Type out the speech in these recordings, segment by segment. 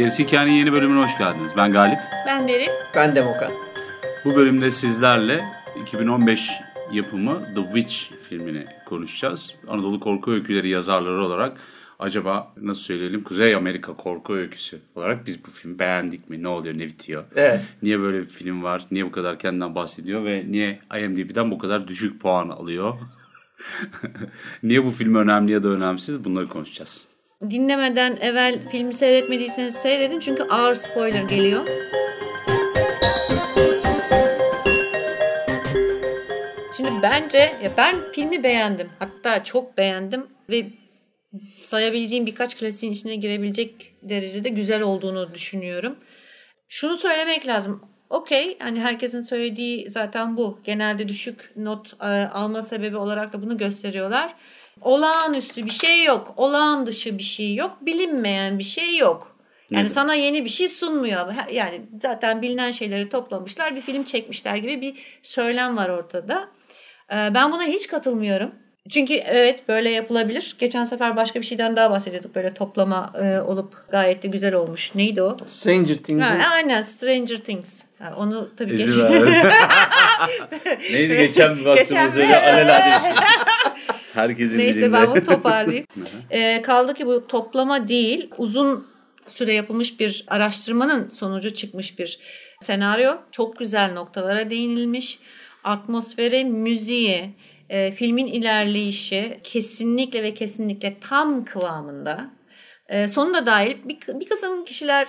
Gerisi Hikayenin yeni bölümüne hoş geldiniz. Ben Galip. Ben Beril. Ben Demoka. Bu bölümde sizlerle 2015 yapımı The Witch filmini konuşacağız. Anadolu Korku Öyküleri yazarları olarak acaba nasıl söyleyelim Kuzey Amerika Korku Öyküsü olarak biz bu filmi beğendik mi? Ne oluyor, ne bitiyor? Evet. Niye böyle bir film var? Niye bu kadar kendinden bahsediyor ve niye IMDb'den bu kadar düşük puan alıyor? niye bu film önemli ya da önemsiz? Bunları konuşacağız. Dinlemeden evvel filmi seyretmediyseniz seyredin çünkü ağır spoiler geliyor. Bence ya ben filmi beğendim. Hatta çok beğendim ve sayabileceğim birkaç klasiğin içine girebilecek derecede güzel olduğunu düşünüyorum. Şunu söylemek lazım. Okey hani herkesin söylediği zaten bu. Genelde düşük not e, alma sebebi olarak da bunu gösteriyorlar. Olağanüstü bir şey yok. Olağan dışı bir şey yok. Bilinmeyen bir şey yok. Yani Evet. sana yeni bir şey sunmuyor. Yani zaten bilinen şeyleri toplamışlar. Bir film çekmişler gibi bir söylem var ortada. Ee, Ben buna hiç katılmıyorum. Çünkü evet böyle yapılabilir. Geçen sefer başka bir şeyden daha bahsediyorduk. Böyle toplama e, olup gayet de güzel olmuş. Neydi o? Stranger Things'in Ha, aynen Stranger Things. Ha, onu tabii geç. Neydi geçen baktığımız öyle alelade şey. Herkesin Neyse dilinde. ben bunu toparlayayım. Ee, kaldı ki bu toplama değil, uzun süre yapılmış bir araştırmanın sonucu çıkmış bir senaryo. Çok güzel noktalara değinilmiş. Atmosfere, müziğe, e, filmin ilerleyişi kesinlikle ve kesinlikle tam kıvamında. E, sonu da dahil bir, bir kısım kişiler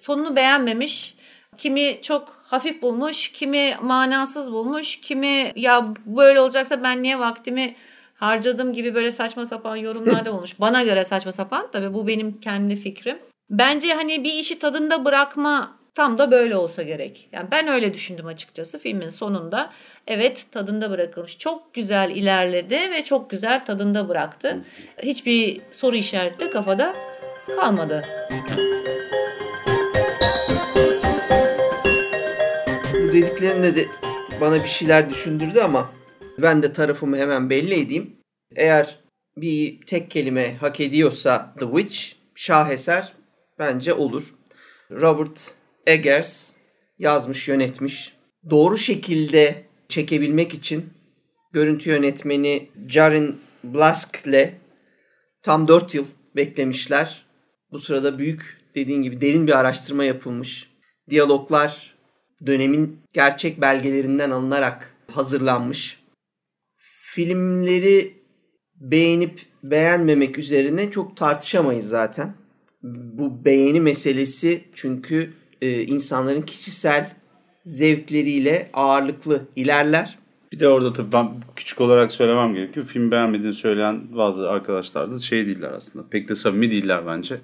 sonunu beğenmemiş. Kimi çok hafif bulmuş, kimi manasız bulmuş, kimi ya böyle olacaksa ben niye vaktimi harcadım gibi böyle saçma sapan yorumlarda olmuş. Bana göre saçma sapan tabii bu benim kendi fikrim. Bence hani bir işi tadında bırakma tam da böyle olsa gerek. Yani ben öyle düşündüm açıkçası filmin sonunda. Evet tadında bırakılmış. Çok güzel ilerledi ve çok güzel tadında bıraktı. Hiçbir soru işareti de kafada kalmadı. bu dediklerinde de bana bir şeyler düşündürdü ama ben de tarafımı hemen belli edeyim. Eğer bir tek kelime hak ediyorsa The Witch şaheser bence olur. Robert Eggers yazmış, yönetmiş. Doğru şekilde çekebilmek için görüntü yönetmeni Jaren Blask'le tam 4 yıl beklemişler. Bu sırada büyük dediğin gibi derin bir araştırma yapılmış. Diyaloglar dönemin gerçek belgelerinden alınarak hazırlanmış. Filmleri beğenip beğenmemek üzerine çok tartışamayız zaten. Bu beğeni meselesi çünkü e, insanların kişisel zevkleriyle ağırlıklı ilerler. Bir de orada tabii ben küçük olarak söylemem gerekiyor. Film beğenmediğini söyleyen bazı arkadaşlar da şey değiller aslında. Pek de samimi değiller bence.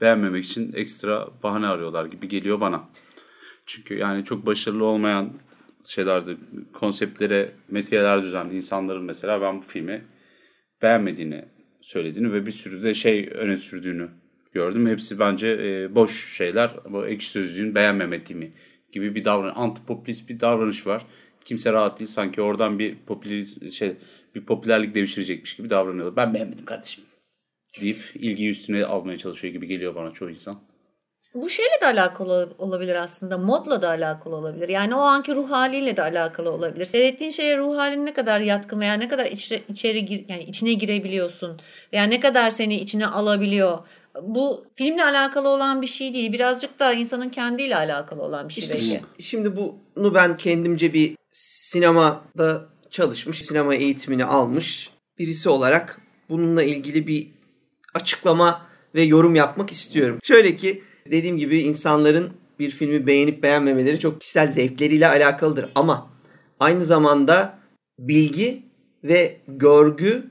Beğenmemek için ekstra bahane arıyorlar gibi geliyor bana. Çünkü yani çok başarılı olmayan şeylerde konseptlere metiyeler düzenli insanların mesela ben bu filmi beğenmediğini söylediğini ve bir sürü de şey öne sürdüğünü gördüm. Hepsi bence e, boş şeyler. Bu ekşi sözlüğün beğenmemediğimi gibi bir davranış, antipopülist bir davranış var. Kimse rahat değil. Sanki oradan bir popülist şey bir popülerlik devşirecekmiş gibi davranıyorlar. Ben beğenmedim kardeşim deyip ilgiyi üstüne almaya çalışıyor gibi geliyor bana çoğu insan. Bu şeyle de alakalı olabilir aslında. Modla da alakalı olabilir. Yani o anki ruh haliyle de alakalı olabilir. Seyrettiğin şeye ruh halin ne kadar yatkın veya ne kadar içeri, içeri yani içine girebiliyorsun veya ne kadar seni içine alabiliyor. Bu filmle alakalı olan bir şey değil. Birazcık da insanın kendiyle alakalı olan bir şey İşte belki. Şimdi bunu ben kendimce bir sinemada çalışmış, sinema eğitimini almış birisi olarak bununla ilgili bir açıklama ve yorum yapmak istiyorum. Şöyle ki dediğim gibi insanların bir filmi beğenip beğenmemeleri çok kişisel zevkleriyle alakalıdır ama aynı zamanda bilgi ve görgü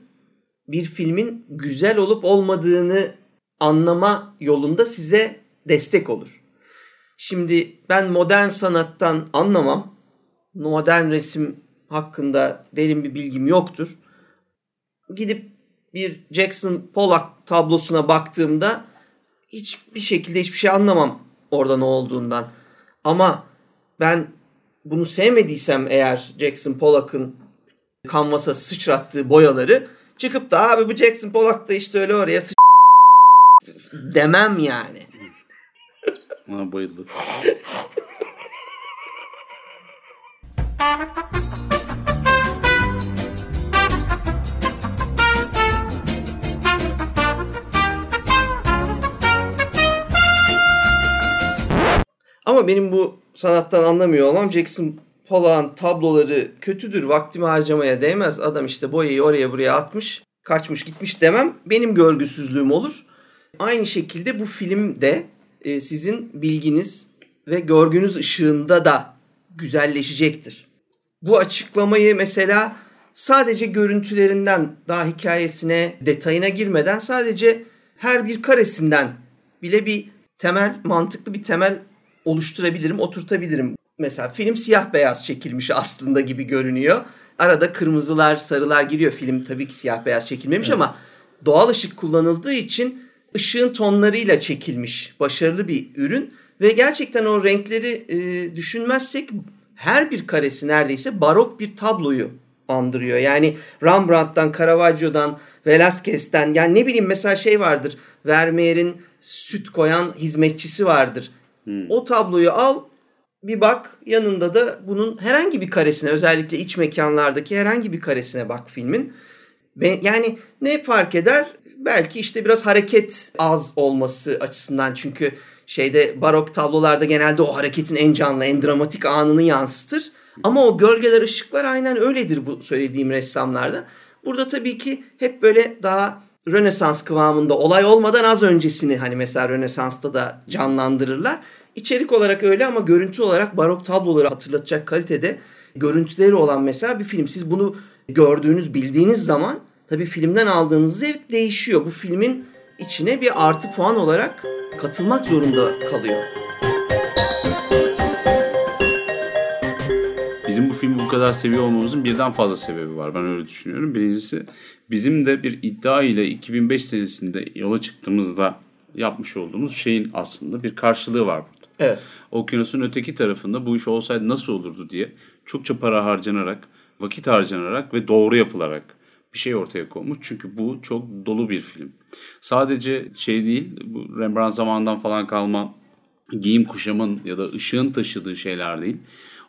bir filmin güzel olup olmadığını anlama yolunda size destek olur. Şimdi ben modern sanattan anlamam modern resim hakkında derin bir bilgim yoktur. Gidip bir Jackson Pollock tablosuna baktığımda hiçbir şekilde hiçbir şey anlamam orada ne olduğundan. Ama ben bunu sevmediysem eğer Jackson Pollock'ın kanvasa sıçrattığı boyaları çıkıp da abi bu Jackson Pollock da işte öyle oraya sıç demem yani. Ona bayıldım. Ama benim bu sanattan anlamıyor olmam Jackson Pollock'ın tabloları kötüdür. Vaktimi harcamaya değmez. Adam işte boyayı oraya buraya atmış. Kaçmış gitmiş demem. Benim görgüsüzlüğüm olur. Aynı şekilde bu film de e, sizin bilginiz ve görgünüz ışığında da güzelleşecektir. Bu açıklamayı mesela sadece görüntülerinden daha hikayesine, detayına girmeden sadece her bir karesinden bile bir temel, mantıklı bir temel oluşturabilirim, oturtabilirim. Mesela film siyah beyaz çekilmiş aslında gibi görünüyor. Arada kırmızılar, sarılar giriyor. Film tabii ki siyah beyaz çekilmemiş evet. ama doğal ışık kullanıldığı için ışığın tonlarıyla çekilmiş başarılı bir ürün ve gerçekten o renkleri e, düşünmezsek her bir karesi neredeyse barok bir tabloyu andırıyor. Yani Rembrandt'tan, Caravaggio'dan, Velázquez'ten yani ne bileyim mesela şey vardır. Vermeer'in süt koyan hizmetçisi vardır. Hmm. O tabloyu al bir bak yanında da bunun herhangi bir karesine özellikle iç mekanlardaki herhangi bir karesine bak filmin. Yani ne fark eder? Belki işte biraz hareket az olması açısından çünkü şeyde barok tablolarda genelde o hareketin en canlı, en dramatik anını yansıtır. Ama o gölgeler, ışıklar aynen öyledir bu söylediğim ressamlarda. Burada tabii ki hep böyle daha Rönesans kıvamında olay olmadan az öncesini hani mesela Rönesans'ta da canlandırırlar. İçerik olarak öyle ama görüntü olarak barok tabloları hatırlatacak kalitede görüntüleri olan mesela bir film. Siz bunu gördüğünüz, bildiğiniz zaman tabii filmden aldığınız zevk değişiyor. Bu filmin içine bir artı puan olarak katılmak zorunda kalıyor. Bizim bu filmi bu kadar seviyor olmamızın birden fazla sebebi var. Ben öyle düşünüyorum. Birincisi bizim de bir iddia ile 2005 senesinde yola çıktığımızda yapmış olduğumuz şeyin aslında bir karşılığı var burada. Evet. Okyanusun öteki tarafında bu iş olsaydı nasıl olurdu diye çokça para harcanarak, vakit harcanarak ve doğru yapılarak bir şey ortaya konmuş. Çünkü bu çok dolu bir film. Sadece şey değil, bu Rembrandt zamanından falan kalma giyim kuşamın ya da ışığın taşıdığı şeyler değil.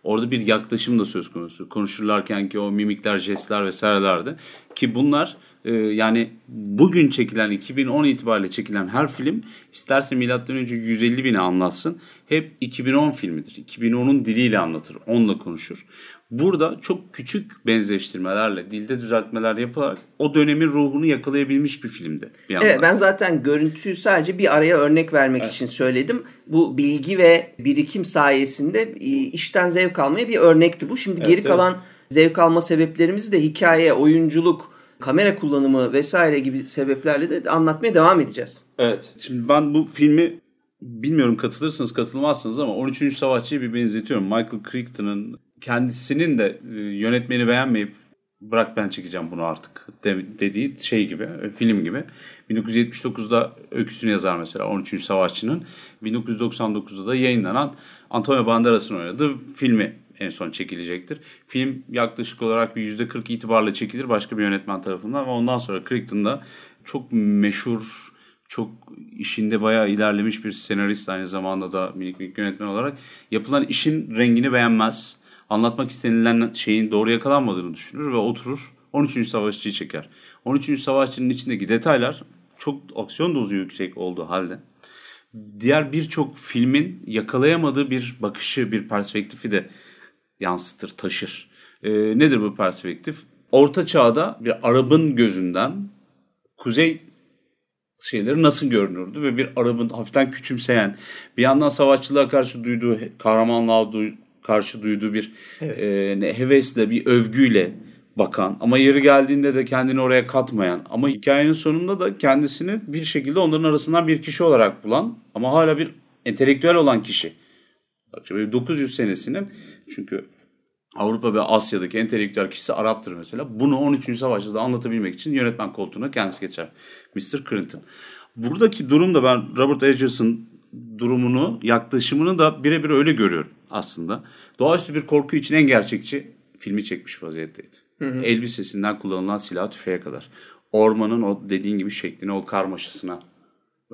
Orada bir yaklaşım da söz konusu. Konuşurlarken ki o mimikler, jestler vesairelerde ki bunlar e, yani bugün çekilen 2010 itibariyle çekilen her film isterse milattan önce 150 bini anlatsın hep 2010 filmidir. 2010'un diliyle anlatır, onunla konuşur. Burada çok küçük benzeştirmelerle, dilde düzeltmeler yapılarak o dönemin ruhunu yakalayabilmiş bir filmdi. Bir evet ben zaten görüntüyü sadece bir araya örnek vermek evet. için söyledim. Bu bilgi ve birikim sayesinde e, işten zevk almaya bir örnekti bu. Şimdi evet, geri kalan evet. zevk alma sebeplerimizi de hikaye, oyunculuk, kamera kullanımı vesaire gibi sebeplerle de anlatmaya devam edeceğiz. Evet. Şimdi ben bu filmi bilmiyorum katılırsınız katılmazsınız ama 13. Savaşçı'ya bir benzetiyorum. Michael Crichton'ın kendisinin de e, yönetmeni beğenmeyip bırak ben çekeceğim bunu artık de, dediği şey gibi, e, film gibi. 1979'da öyküsünü yazar mesela 13. Savaşçı'nın. 1999'da da yayınlanan Antonio Banderas'ın oynadığı filmi en son çekilecektir. Film yaklaşık olarak bir %40 itibarla çekilir başka bir yönetmen tarafından ve ondan sonra Crichton'da çok meşhur, çok işinde bayağı ilerlemiş bir senarist aynı zamanda da minik minik yönetmen olarak yapılan işin rengini beğenmez. Anlatmak istenilen şeyin doğru yakalanmadığını düşünür ve oturur 13. Savaşçı'yı çeker. 13. Savaşçı'nın içindeki detaylar çok aksiyon dozu yüksek olduğu halde diğer birçok filmin yakalayamadığı bir bakışı, bir perspektifi de yansıtır, taşır. E, nedir bu perspektif? Orta çağda bir Arap'ın gözünden kuzey şeyleri nasıl görünürdü ve bir Arap'ın hafiften küçümseyen, bir yandan savaşçılığa karşı duyduğu, kahramanlığa du karşı duyduğu bir evet. e, hevesle, bir övgüyle bakan ama yeri geldiğinde de kendini oraya katmayan ama hikayenin sonunda da kendisini bir şekilde onların arasından bir kişi olarak bulan ama hala bir entelektüel olan kişi. 900 senesinin çünkü Avrupa ve Asya'daki entelektüel kişisi Arap'tır mesela. Bunu 13. Savaş'ta da anlatabilmek için yönetmen koltuğuna kendisi geçer. Mr. Clinton. Buradaki durumda ben Robert Edgerson durumunu, yaklaşımını da birebir öyle görüyorum aslında. Doğaüstü bir korku için en gerçekçi filmi çekmiş vaziyetteydi. Hı hı. Elbisesinden kullanılan silah tüfeğe kadar. Ormanın o dediğin gibi şekline, o karmaşasına.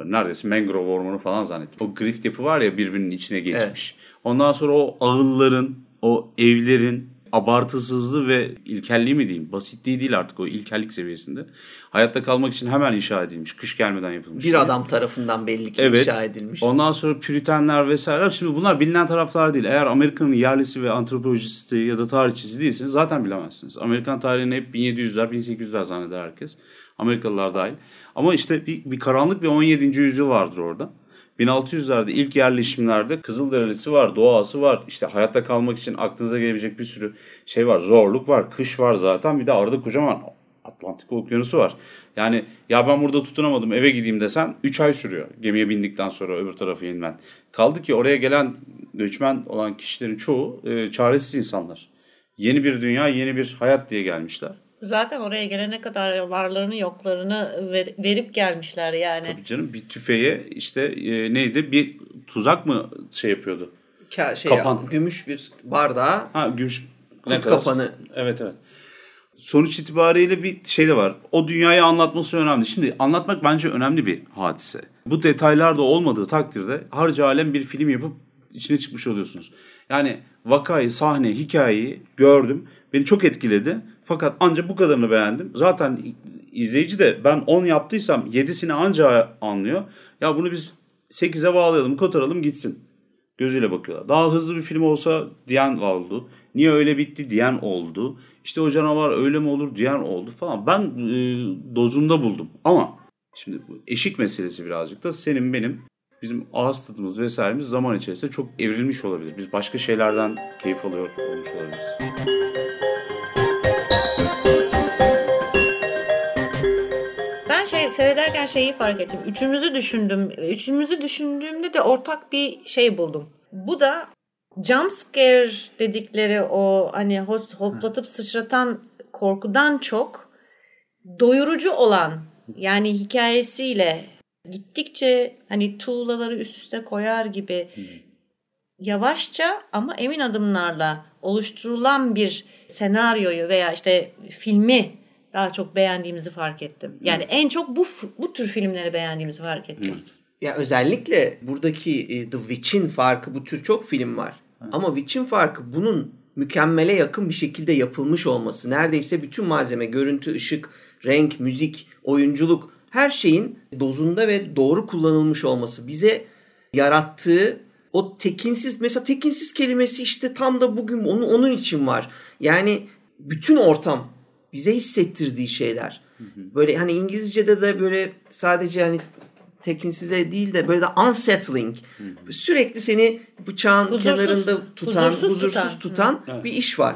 Neredeyse mangrove ormanı falan zannettim. O grift yapı var ya birbirinin içine geçmiş. Evet. Ondan sonra o ağılların, o evlerin abartısızlığı ve ilkelliği mi diyeyim? Basitliği değil artık o ilkellik seviyesinde. Hayatta kalmak için hemen inşa edilmiş. Kış gelmeden yapılmış. Bir adam tarafından belli ki evet. inşa edilmiş. Ondan sonra Püritenler vesaireler. Şimdi bunlar bilinen taraflar değil. Eğer Amerika'nın yerlisi ve antropolojisti ya da tarihçisi değilseniz zaten bilemezsiniz. Amerikan tarihini hep 1700'ler, 1800'ler zanneder herkes. Amerikalılar dahil. Ama işte bir, bir karanlık bir 17. yüzyıl vardır orada. 1600'lerde ilk yerleşimlerde Kızılderilisi var, doğası var. İşte hayatta kalmak için aklınıza gelebilecek bir sürü şey var. Zorluk var, kış var zaten. Bir de arada kocaman Atlantik okyanusu var. Yani ya ben burada tutunamadım eve gideyim desen 3 ay sürüyor gemiye bindikten sonra öbür tarafa inmen. Kaldı ki oraya gelen göçmen olan kişilerin çoğu e, çaresiz insanlar. Yeni bir dünya, yeni bir hayat diye gelmişler. Zaten oraya gelene kadar varlarını yoklarını ver, verip gelmişler yani. Tabii canım bir tüfeğe işte e, neydi bir tuzak mı şey yapıyordu? Ka şey Kapan. Ya, gümüş bir bardağa. Ha gümüş. Ne kapanı. Evet evet. Sonuç itibariyle bir şey de var. O dünyayı anlatması önemli. Şimdi anlatmak bence önemli bir hadise. Bu detaylar da olmadığı takdirde harca alem bir film yapıp içine çıkmış oluyorsunuz. Yani vakayı, sahne, hikayeyi gördüm. Beni çok etkiledi. Fakat ancak bu kadarını beğendim. Zaten izleyici de ben 10 yaptıysam 7'sini anca anlıyor. Ya bunu biz 8'e bağlayalım, kotaralım gitsin. Gözüyle bakıyorlar. Daha hızlı bir film olsa diyen oldu. Niye öyle bitti diyen oldu. İşte o canavar öyle mi olur diyen oldu falan. Ben e, dozunda buldum. Ama şimdi eşik meselesi birazcık da senin benim bizim ağız tadımız vesairemiz zaman içerisinde çok evrilmiş olabilir. Biz başka şeylerden keyif alıyor olmuş olabiliriz. Seyrederken şeyi fark ettim. Üçümüzü düşündüm. Üçümüzü düşündüğümde de ortak bir şey buldum. Bu da jump scare dedikleri o hani host hoplatıp sıçratan korkudan çok doyurucu olan yani hikayesiyle gittikçe hani tuğlaları üst üste koyar gibi yavaşça ama emin adımlarla oluşturulan bir senaryoyu veya işte filmi daha çok beğendiğimizi fark ettim. Yani evet. en çok bu bu tür filmleri beğendiğimizi fark ettim. Evet. Ya özellikle buradaki e, The Witch'in farkı bu tür çok film var. Evet. Ama Witch'in farkı bunun mükemmele yakın bir şekilde yapılmış olması. Neredeyse bütün malzeme, görüntü, ışık, renk, müzik, oyunculuk her şeyin dozunda ve doğru kullanılmış olması. Bize yarattığı o tekinsiz mesela tekinsiz kelimesi işte tam da bugün onu onun için var. Yani bütün ortam bize hissettirdiği şeyler. Böyle hani İngilizce'de de böyle sadece hani tekinsize değil de böyle de unsettling. Sürekli seni bıçağın huzursuz, kenarında tutan, huzursuz, huzursuz tutan, tutan bir iş var.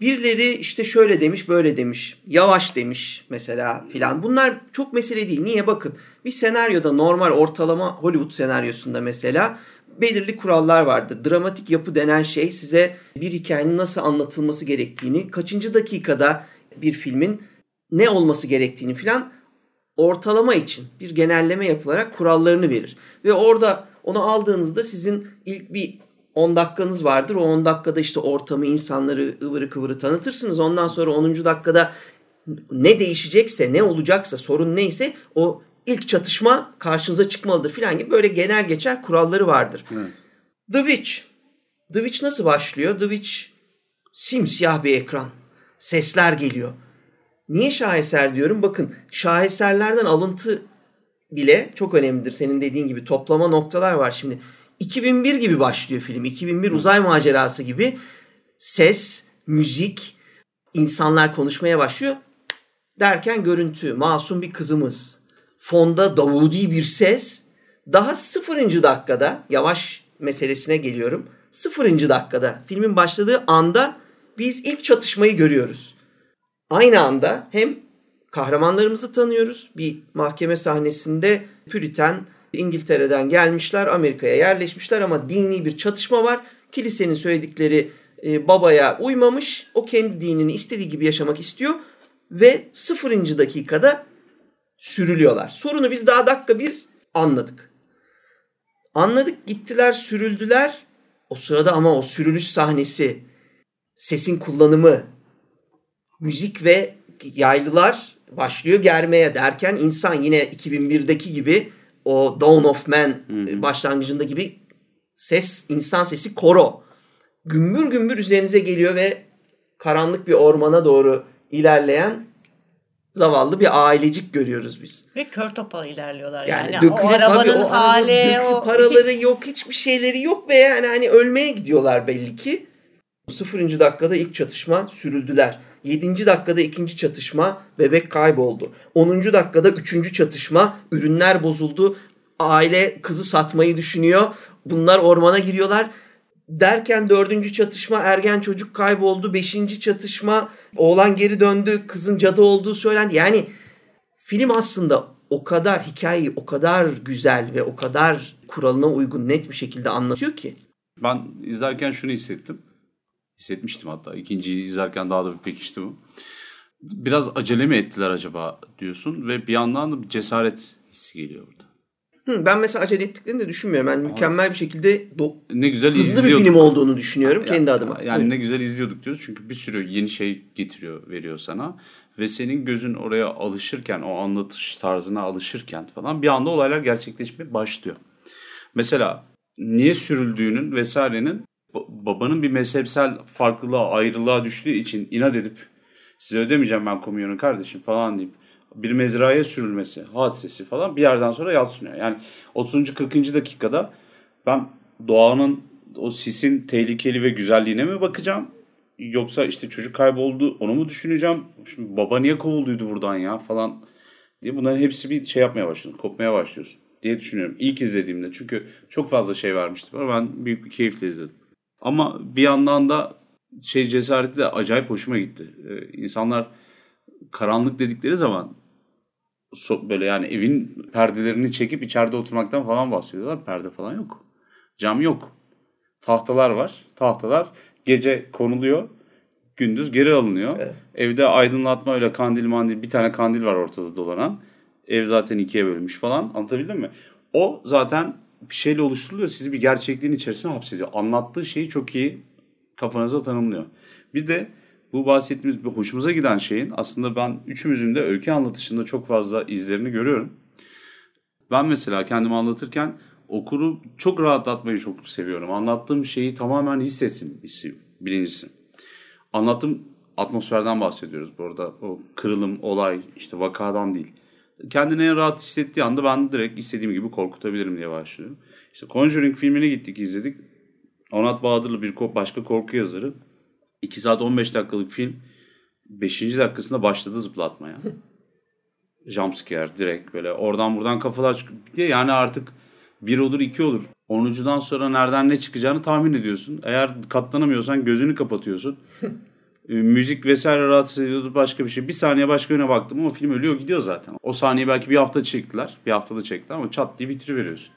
Birileri işte şöyle demiş, böyle demiş, yavaş demiş mesela filan. Bunlar çok mesele değil. Niye? Bakın bir senaryoda normal ortalama Hollywood senaryosunda mesela belirli kurallar vardır. Dramatik yapı denen şey size bir hikayenin nasıl anlatılması gerektiğini, kaçıncı dakikada bir filmin ne olması gerektiğini filan ortalama için bir genelleme yapılarak kurallarını verir. Ve orada onu aldığınızda sizin ilk bir 10 dakikanız vardır. O 10 dakikada işte ortamı, insanları ıvırı kıvırı tanıtırsınız. Ondan sonra 10. dakikada ne değişecekse, ne olacaksa, sorun neyse o ilk çatışma karşınıza çıkmalıdır filan gibi böyle genel geçer kuralları vardır. Evet. The Witch. The Witch nasıl başlıyor? The Witch simsiyah bir ekran sesler geliyor. Niye şaheser diyorum? Bakın şaheserlerden alıntı bile çok önemlidir. Senin dediğin gibi toplama noktalar var. Şimdi 2001 gibi başlıyor film. 2001 uzay macerası gibi ses, müzik, insanlar konuşmaya başlıyor. Derken görüntü, masum bir kızımız. Fonda Davudi bir ses. Daha sıfırıncı dakikada, yavaş meselesine geliyorum. Sıfırıncı dakikada, filmin başladığı anda biz ilk çatışmayı görüyoruz. Aynı anda hem kahramanlarımızı tanıyoruz. Bir mahkeme sahnesinde Püriten İngiltere'den gelmişler, Amerika'ya yerleşmişler ama dini bir çatışma var. Kilisenin söyledikleri e, babaya uymamış. O kendi dinini istediği gibi yaşamak istiyor. Ve sıfırıncı dakikada sürülüyorlar. Sorunu biz daha dakika bir anladık. Anladık gittiler sürüldüler. O sırada ama o sürülüş sahnesi, sesin kullanımı, müzik ve yaylılar başlıyor germeye derken insan yine 2001'deki gibi o Dawn of Man başlangıcında gibi ses, insan sesi koro. Gümbür gümbür üzerinize geliyor ve karanlık bir ormana doğru ilerleyen zavallı bir ailecik görüyoruz biz. Ve kör topal ilerliyorlar. Yani, Yani, o döküle tabii arabanın o araba hali, dökü o paraları yok, hiçbir şeyleri yok ve yani hani ölmeye gidiyorlar belli ki. 0. dakikada ilk çatışma sürüldüler. 7. dakikada ikinci çatışma bebek kayboldu. 10. dakikada üçüncü çatışma ürünler bozuldu. Aile kızı satmayı düşünüyor. Bunlar ormana giriyorlar. Derken dördüncü çatışma ergen çocuk kayboldu. Beşinci çatışma oğlan geri döndü. Kızın cadı olduğu söylendi. Yani film aslında o kadar hikayeyi o kadar güzel ve o kadar kuralına uygun net bir şekilde anlatıyor ki. Ben izlerken şunu hissettim. Hissetmiştim hatta. İkinciyi izlerken daha da bir pekişti bu. Biraz acele mi ettiler acaba diyorsun ve bir yandan da bir cesaret hissi geliyor burada. Hı, ben mesela acele ettiklerini de düşünmüyorum. Ben mükemmel bir şekilde do- Ne güzel hızlı bir izliyorduk. film olduğunu düşünüyorum Ya- kendi adıma. Yani Buyurun. ne güzel izliyorduk diyoruz. Çünkü bir sürü yeni şey getiriyor, veriyor sana. Ve senin gözün oraya alışırken, o anlatış tarzına alışırken falan bir anda olaylar gerçekleşmeye başlıyor. Mesela niye sürüldüğünün vesairenin babanın bir mezhepsel farklılığa, ayrılığa düştüğü için inat edip size ödemeyeceğim ben komisyonu kardeşim falan deyip bir mezraya sürülmesi, hadisesi falan bir yerden sonra yatsınıyor. Yani 30. 40. dakikada ben doğanın o sisin tehlikeli ve güzelliğine mi bakacağım? Yoksa işte çocuk kayboldu onu mu düşüneceğim? Şimdi baba niye kovulduydu buradan ya falan diye bunların hepsi bir şey yapmaya başlıyor. Kopmaya başlıyorsun diye düşünüyorum. İlk izlediğimde çünkü çok fazla şey vermişti bana. Ben büyük bir keyifle izledim. Ama bir yandan da şey cesareti de acayip hoşuma gitti. Ee, insanlar karanlık dedikleri zaman so- böyle yani evin perdelerini çekip içeride oturmaktan falan bahsediyorlar. Perde falan yok. Cam yok. Tahtalar var. Tahtalar gece konuluyor. Gündüz geri alınıyor. Evet. Evde aydınlatma öyle kandil mandil bir tane kandil var ortada dolanan. Ev zaten ikiye bölünmüş falan. Anlatabildim mi? O zaten bir şeyle oluşturuluyor. Sizi bir gerçekliğin içerisine hapsediyor. Anlattığı şeyi çok iyi kafanıza tanımlıyor. Bir de bu bahsettiğimiz bir hoşumuza giden şeyin aslında ben üçümüzün de öykü anlatışında çok fazla izlerini görüyorum. Ben mesela kendimi anlatırken okuru çok rahatlatmayı çok seviyorum. Anlattığım şeyi tamamen hissetsin istiyorum. Birincisi. Anlattığım atmosferden bahsediyoruz bu arada. O kırılım, olay, işte vakadan değil. Kendini en rahat hissettiği anda ben direkt istediğim gibi korkutabilirim diye başlıyorum. İşte Conjuring filmine gittik izledik. Onat Bahadırlı bir başka korku yazarı. 2 saat 15 dakikalık film 5. dakikasında başladı zıplatmaya. Jumpscare direkt böyle oradan buradan kafalar çıkıyor. Bir de Yani artık bir olur iki olur. 10'uncudan sonra nereden ne çıkacağını tahmin ediyorsun. Eğer katlanamıyorsan gözünü kapatıyorsun. E, Müzik vesaire rahatsız ediyordu başka bir şey. Bir saniye başka yöne baktım ama film ölüyor gidiyor zaten. O saniye belki bir hafta çektiler. Bir haftada çektiler ama çat diye bitiriveriyorsun.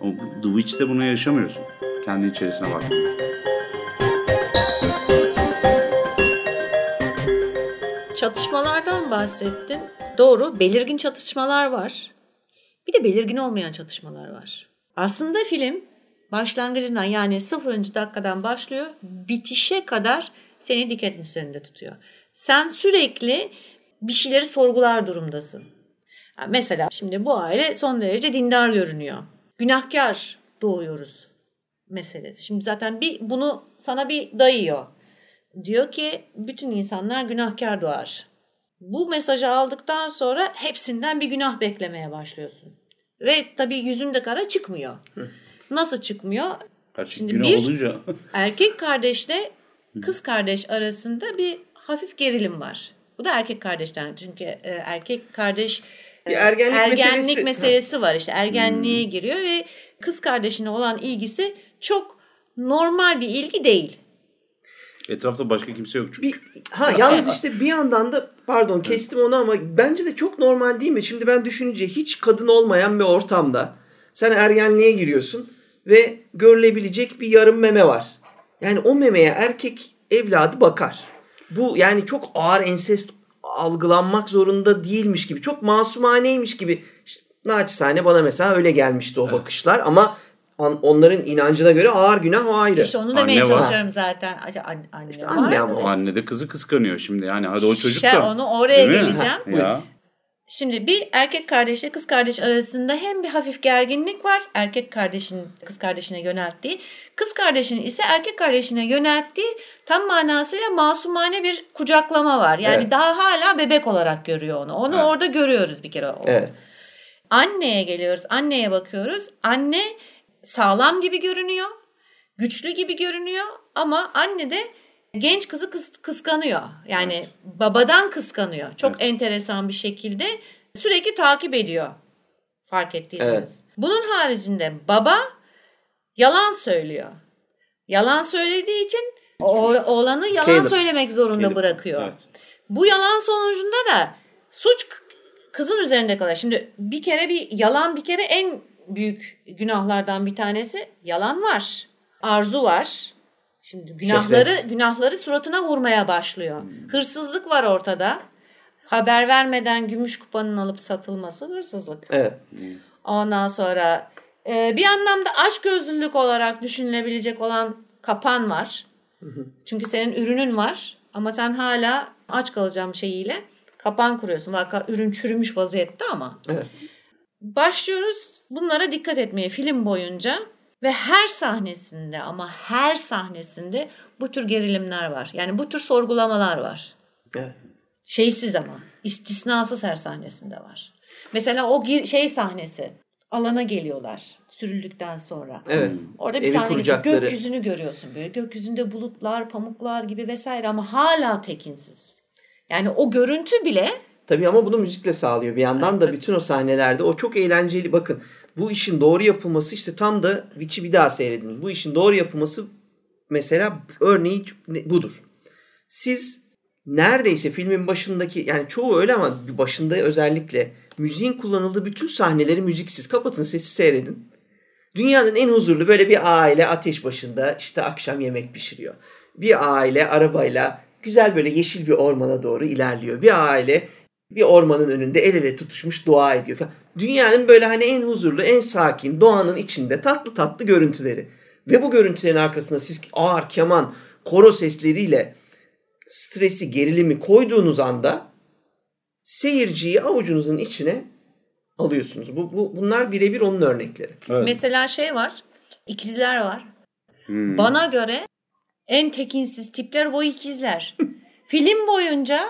O The Witch'te bunu yaşamıyorsun. Kendi içerisine bak. Çatışmalardan bahsettin. Doğru, belirgin çatışmalar var. Bir de belirgin olmayan çatışmalar var. Aslında film başlangıcından yani 0. dakikadan başlıyor, bitişe kadar seni dikkatin üzerinde tutuyor. Sen sürekli bir şeyleri sorgular durumdasın. Mesela şimdi bu aile son derece dindar görünüyor. Günahkar doğuyoruz meselesi. Şimdi zaten bir bunu sana bir dayıyor. Diyor ki bütün insanlar günahkar doğar. Bu mesajı aldıktan sonra hepsinden bir günah beklemeye başlıyorsun. Ve tabii yüzünde kara çıkmıyor. Nasıl çıkmıyor? Gerçi Şimdi günah bir- olunca Erkek kardeşle kız kardeş arasında bir hafif gerilim var. Bu da erkek kardeşten. Çünkü e, erkek kardeş Bir e, ergenlik ergenlik meselesi. meselesi var. İşte ergenliğe giriyor ve kız kardeşine olan ilgisi çok normal bir ilgi değil. etrafta başka kimse yok çünkü. Bir, ha yalnız işte bir yandan da pardon kestim onu ama bence de çok normal değil mi? Şimdi ben düşününce hiç kadın olmayan bir ortamda sen ergenliğe giriyorsun ve görülebilecek bir yarım meme var. Yani o memeye erkek evladı bakar. Bu yani çok ağır ensest algılanmak zorunda değilmiş gibi. Çok masumaneymiş gibi. İşte, naçizane bana mesela öyle gelmişti o bakışlar ama onların inancına göre ağır günah o ayrı. İşte onu demeye Anne çalışıyorum var. zaten. Anne, anne, işte anne ama. O anne de kızı kıskanıyor şimdi. Yani hadi o çocuk şey, da. Onu oraya geleceğim. Ya. Şimdi bir erkek kardeşle kız kardeş arasında hem bir hafif gerginlik var. Erkek kardeşin kız kardeşine yönelttiği. Kız kardeşinin ise erkek kardeşine yönelttiği tam manasıyla masumane bir kucaklama var. Yani Evet. daha hala bebek olarak görüyor onu. Onu Evet. orada görüyoruz bir kere. Evet. Anneye geliyoruz. Anneye bakıyoruz. Anne sağlam gibi görünüyor. Güçlü gibi görünüyor ama anne de genç kızı kıs- kıskanıyor. Yani Evet. babadan kıskanıyor. Çok Evet. enteresan bir şekilde sürekli takip ediyor. Fark ettiyseniz. Evet. Bunun haricinde baba yalan söylüyor. Yalan söylediği için o- oğlanı yalan Caleb. söylemek zorunda Caleb. bırakıyor. Evet. Bu yalan sonucunda da suç kızın üzerinde kalıyor. Şimdi bir kere bir yalan bir kere en büyük günahlardan bir tanesi yalan var. Arzu var. Şimdi günahları Şehvet. günahları suratına vurmaya başlıyor. Hırsızlık var ortada. Haber vermeden gümüş kupanın alıp satılması hırsızlık. Evet. Ondan sonra e, bir anlamda aşk gözlülük olarak düşünülebilecek olan kapan var. Çünkü senin ürünün var ama sen hala aç kalacağım şeyiyle kapan kuruyorsun. Vaka ürün çürümüş vaziyette ama. Evet. Başlıyoruz bunlara dikkat etmeye film boyunca ve her sahnesinde ama her sahnesinde bu tür gerilimler var. Yani bu tür sorgulamalar var. Evet. Şeysiz ama istisnasız her sahnesinde var. Mesela o şey sahnesi alana geliyorlar sürüldükten sonra. Evet. Orada bir sahne. Gökyüzünü görüyorsun böyle. Gökyüzünde bulutlar, pamuklar gibi vesaire ama hala tekinsiz. Yani o görüntü bile Tabii ama bunu müzikle sağlıyor. Bir yandan da bütün o sahnelerde o çok eğlenceli. Bakın bu işin doğru yapılması işte tam da Witch'i bir daha seyredin. Bu işin doğru yapılması mesela örneği budur. Siz neredeyse filmin başındaki yani çoğu öyle ama başında özellikle müziğin kullanıldığı bütün sahneleri müziksiz. Kapatın sesi seyredin. Dünyanın en huzurlu böyle bir aile ateş başında işte akşam yemek pişiriyor. Bir aile arabayla güzel böyle yeşil bir ormana doğru ilerliyor. Bir aile bir ormanın önünde el ele tutuşmuş dua ediyor falan. Dünyanın böyle hani en huzurlu, en sakin, doğanın içinde tatlı tatlı görüntüleri. Ve bu görüntülerin arkasına siz ağır keman, koro sesleriyle stresi, gerilimi koyduğunuz anda seyirciyi avucunuzun içine alıyorsunuz. Bu, bu bunlar birebir onun örnekleri. Evet. mesela şey var. ikizler var. Hmm. Bana göre en tekinsiz tipler bu ikizler. Film boyunca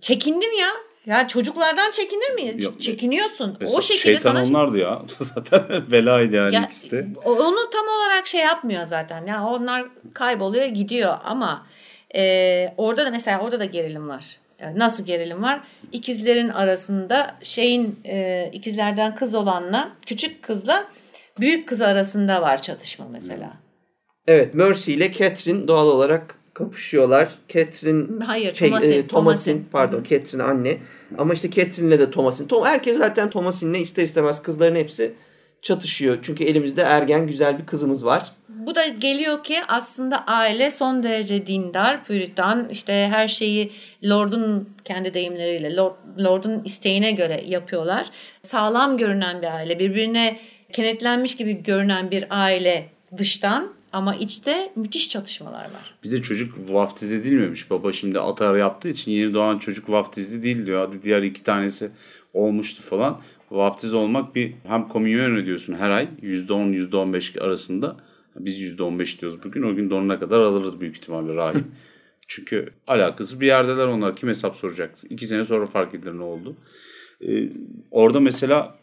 çekindim ya. Ya çocuklardan çekinir miyiz? Yok. Çekiniyorsun. Mesela o şekilde şeytan sana onlardı ya. Zaten belaydı yani Ya, ikisi de. onu tam olarak şey yapmıyor zaten. Ya onlar kayboluyor gidiyor ama e, orada da mesela orada da gerilim var. Yani nasıl gerilim var? İkizlerin arasında şeyin e, ikizlerden kız olanla küçük kızla büyük kız arasında var çatışma mesela. Evet Mercy ile Catherine doğal olarak kapışıyorlar. Catherine Hayır, şey, Thomasin, e, Thomasin, pardon Catherine anne. Ama işte Catherine'le de Thomasin. Tom, herkes zaten Thomasin'le ister istemez kızların hepsi çatışıyor. Çünkü elimizde ergen güzel bir kızımız var. Bu da geliyor ki aslında aile son derece dindar, püritan, işte her şeyi Lord'un kendi deyimleriyle, Lord, Lord'un isteğine göre yapıyorlar. Sağlam görünen bir aile, birbirine kenetlenmiş gibi görünen bir aile dıştan ama içte müthiş çatışmalar var. Bir de çocuk vaftiz edilmemiş. Baba şimdi atar yaptığı için yeni doğan çocuk vaftizli değil diyor. Hadi diğer iki tanesi olmuştu falan. Vaftiz olmak bir hem komünyon ödüyorsun her ay %10 %15 arasında. Biz %15 diyoruz bugün. O gün donuna kadar alırız büyük ihtimalle rahim. Çünkü alakası bir yerdeler onlar. Kim hesap soracak? İki sene sonra fark edilir ne oldu. Ee, orada mesela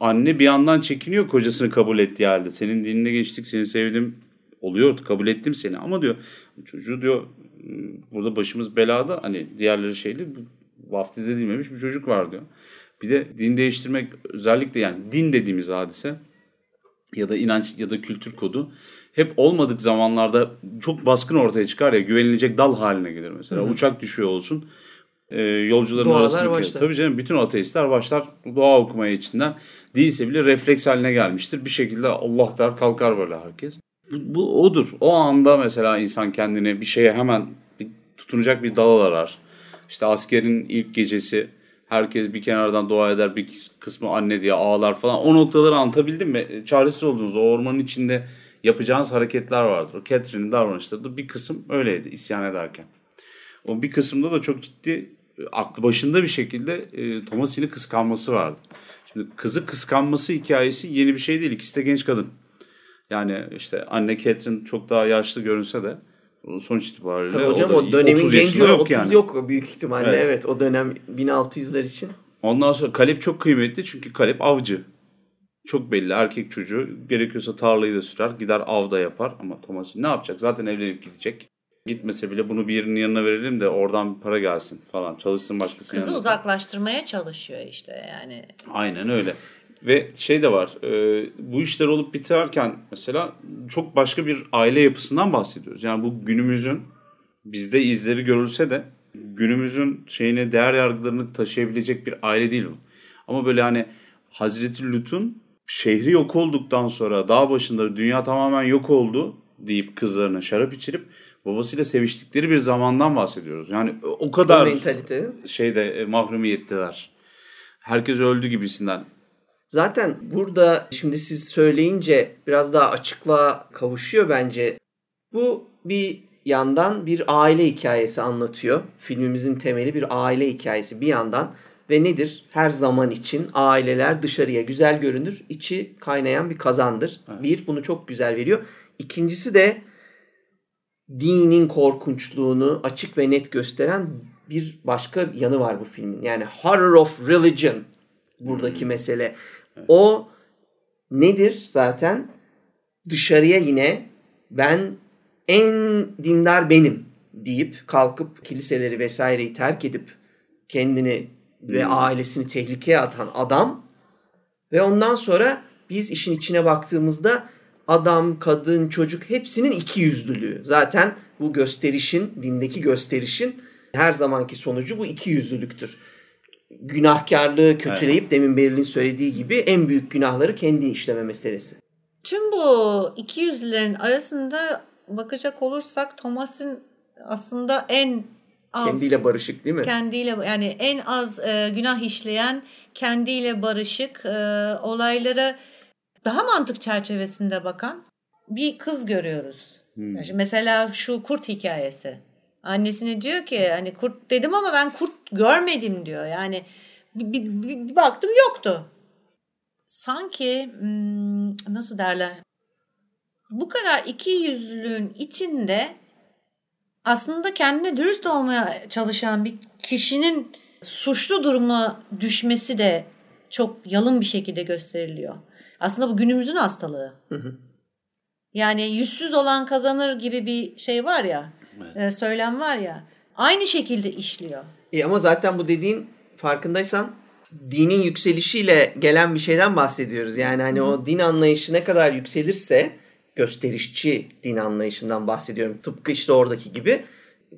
anne bir yandan çekiniyor kocasını kabul ettiği halde. Senin dinine geçtik, seni sevdim. Oluyor, kabul ettim seni. Ama diyor çocuğu diyor burada başımız belada. Hani diğerleri şeyli vaftiz edilmemiş bir çocuk var diyor. Bir de din değiştirmek özellikle yani din dediğimiz hadise ya da inanç ya da kültür kodu hep olmadık zamanlarda çok baskın ortaya çıkar ya güvenilecek dal haline gelir mesela. Hı hı. Uçak düşüyor olsun. E, yolcuların Dualar arasındaki başlar. tabii canım bütün ateistler başlar dua okumaya içinden değilse bile refleks haline gelmiştir. Bir şekilde Allah der kalkar böyle herkes. Bu, bu odur. O anda mesela insan kendini bir şeye hemen bir, tutunacak bir dal arar. İşte askerin ilk gecesi herkes bir kenardan dua eder bir kısmı anne diye ağlar falan. O noktaları anlatabildim mi? Çaresiz olduğunuz o ormanın içinde yapacağınız hareketler vardır. O Catherine'in davranışları da bir kısım öyleydi isyan ederken. O bir kısımda da çok ciddi aklı başında bir şekilde e, Thomas'ini kıskanması vardı. Şimdi kızı kıskanması hikayesi yeni bir şey değil. İkisi de genç kadın. Yani işte anne Catherine çok daha yaşlı görünse de sonuç itibariyle Tabii hocam o, o dönemin genci yok, 30 yani. yok büyük ihtimalle. Evet. Evet. o dönem 1600'ler için. Ondan sonra Kalep çok kıymetli çünkü Kalep avcı. Çok belli erkek çocuğu gerekiyorsa tarlayı da sürer gider avda yapar ama Thomas ne yapacak zaten evlenip gidecek. Gitmese bile bunu bir yerinin yanına verelim de oradan bir para gelsin falan çalışsın başkasının Kızı yanında. uzaklaştırmaya çalışıyor işte yani. Aynen öyle. Ve şey de var e, bu işler olup biterken mesela çok başka bir aile yapısından bahsediyoruz. Yani bu günümüzün bizde izleri görülse de günümüzün şeyine değer yargılarını taşıyabilecek bir aile değil bu. Ama böyle hani Hazreti Lut'un şehri yok olduktan sonra dağ başında dünya tamamen yok oldu deyip kızlarına şarap içirip babasıyla seviştikleri bir zamandan bahsediyoruz. Yani o kadar şeyde e, mahrumiyetteler. Herkes öldü gibisinden. Zaten burada şimdi siz söyleyince biraz daha açıklığa kavuşuyor bence. Bu bir yandan bir aile hikayesi anlatıyor. Filmimizin temeli bir aile hikayesi bir yandan. Ve nedir? Her zaman için aileler dışarıya güzel görünür. içi kaynayan bir kazandır. Evet. Bir, bunu çok güzel veriyor. İkincisi de dinin korkunçluğunu açık ve net gösteren bir başka yanı var bu filmin. Yani horror of religion buradaki mesele. O nedir zaten? Dışarıya yine ben en dindar benim deyip kalkıp kiliseleri vesaireyi terk edip kendini ve Hmm. ailesini tehlikeye atan adam ve ondan sonra biz işin içine baktığımızda adam, kadın, çocuk hepsinin iki yüzlülüğü. Zaten bu gösterişin, dindeki gösterişin her zamanki sonucu bu iki yüzlülüktür. Günahkarlığı kötüleyip demin Beril'in söylediği gibi en büyük günahları kendi işleme meselesi. Tüm bu iki yüzlülerin arasında bakacak olursak Thomas'ın aslında en az Kendiyle barışık değil mi? kendiyle yani en az e, günah işleyen, kendiyle barışık, e, olaylara daha mantık çerçevesinde bakan bir kız görüyoruz. Hmm. Yani mesela şu kurt hikayesi. Annesine diyor ki hani kurt dedim ama ben kurt görmedim diyor. Yani bir, bir- bir- bir baktım yoktu. Sanki hmm, nasıl derler? Bu kadar iki yüzlülüğün içinde aslında kendine dürüst olmaya çalışan bir kişinin suçlu duruma düşmesi de çok yalın bir şekilde gösteriliyor. Aslında bu günümüzün hastalığı. Hı hı. Yani yüzsüz olan kazanır gibi bir şey var ya, Evet. e, söylem var ya. Aynı şekilde işliyor. E ama zaten bu dediğin farkındaysan dinin yükselişiyle gelen bir şeyden bahsediyoruz. Yani hani o din anlayışı ne kadar yükselirse gösterişçi din anlayışından bahsediyorum. Tıpkı işte oradaki gibi.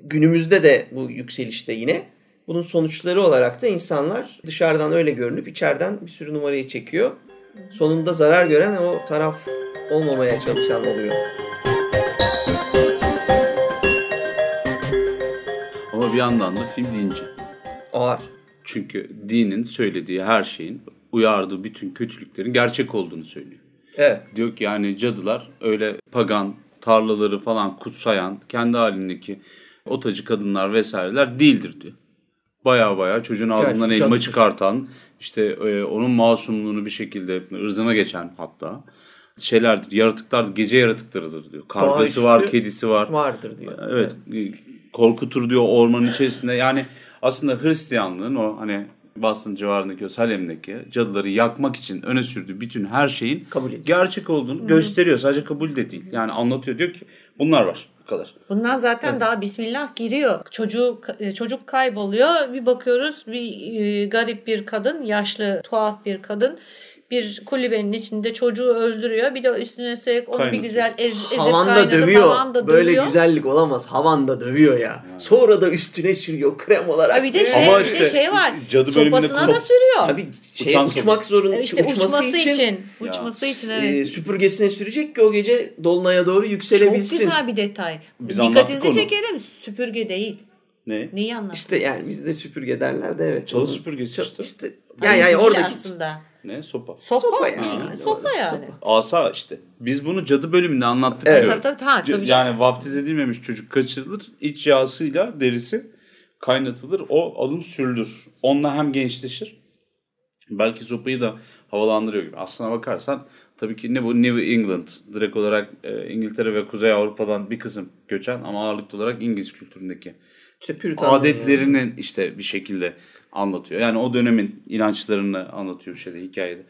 Günümüzde de bu yükselişte yine. Bunun sonuçları olarak da insanlar dışarıdan öyle görünüp içeriden bir sürü numarayı çekiyor. Sonunda zarar gören o taraf olmamaya çalışan oluyor. Bir yandan da film dinci. Ağır. Çünkü dinin söylediği her şeyin, uyardığı bütün kötülüklerin gerçek olduğunu söylüyor. Evet. Diyor ki yani cadılar öyle pagan, tarlaları falan kutsayan, kendi halindeki otacı kadınlar vesaireler değildir diyor. Baya baya çocuğun ağzından Gerçek elma çıkartan, işte e, onun masumluğunu bir şekilde ırzına geçen hatta şeylerdir, yaratıklar, gece yaratıklarıdır diyor. Kargası var, kedisi var. Vardır diyor. Evet, korkutur diyor ormanın içerisinde. Yani aslında Hristiyanlığın o hani Boston civarındaki o Salem'deki cadıları yakmak için öne sürdüğü bütün her şeyin Kabul ediyor. gerçek olduğunu gösteriyor. Sadece kabul de değil. Yani anlatıyor diyor ki bunlar var. Bu kadar. Bundan zaten daha Bismillah giriyor. Çocuğu, çocuk kayboluyor. Bir bakıyoruz bir e, garip bir kadın, yaşlı, tuhaf bir kadın bir kulübenin içinde çocuğu öldürüyor. Bir de üstüne sürekli onu bir güzel ez, ezip Havanda dövüyor. havanda Böyle dövüyor. güzellik olamaz. Havanda dövüyor ya. Sonra da üstüne sürüyor krem olarak. Ha bir de şey, Ama bir de işte şey var. cadı bölümünde Sopasına top- da sürüyor. Tabii şey Uçan uçmak zorunda. E işte uçması, uçması için, için, uçması için e, evet. süpürgesine sürecek ki o gece dolunaya doğru Çok yükselebilsin. güzel bir detay. Biz Dikkatinizi onu. çekerim. Süpürge değil. Ne? Neyi anlat? İşte yani bizde süpürge derler de evet. Çalı süpürgesi Çok- işte. işte. Yani, yani oradaki aslında. Ne? Sopa. Sopa, Sopa yani. yani. Sopa Sopa. yani. Asa işte. Biz bunu cadı bölümünde anlattık Evet. Tabii tabii. Ha, tabii canım. Yani vaftiz edilmemiş çocuk kaçırılır. iç yağsıyla derisi kaynatılır. O alım sürülür. Onunla hem gençleşir. Belki sopayı da havalandırıyor gibi. Aslına bakarsan tabii ki ne bu New England. Direkt olarak e, İngiltere ve Kuzey Avrupa'dan bir kısım göçen ama ağırlıklı olarak İngiliz kültüründeki işte Püritanlığı yani. adetlerinin işte bir şekilde anlatıyor. Yani o dönemin inançlarını anlatıyor şeyde hikayede.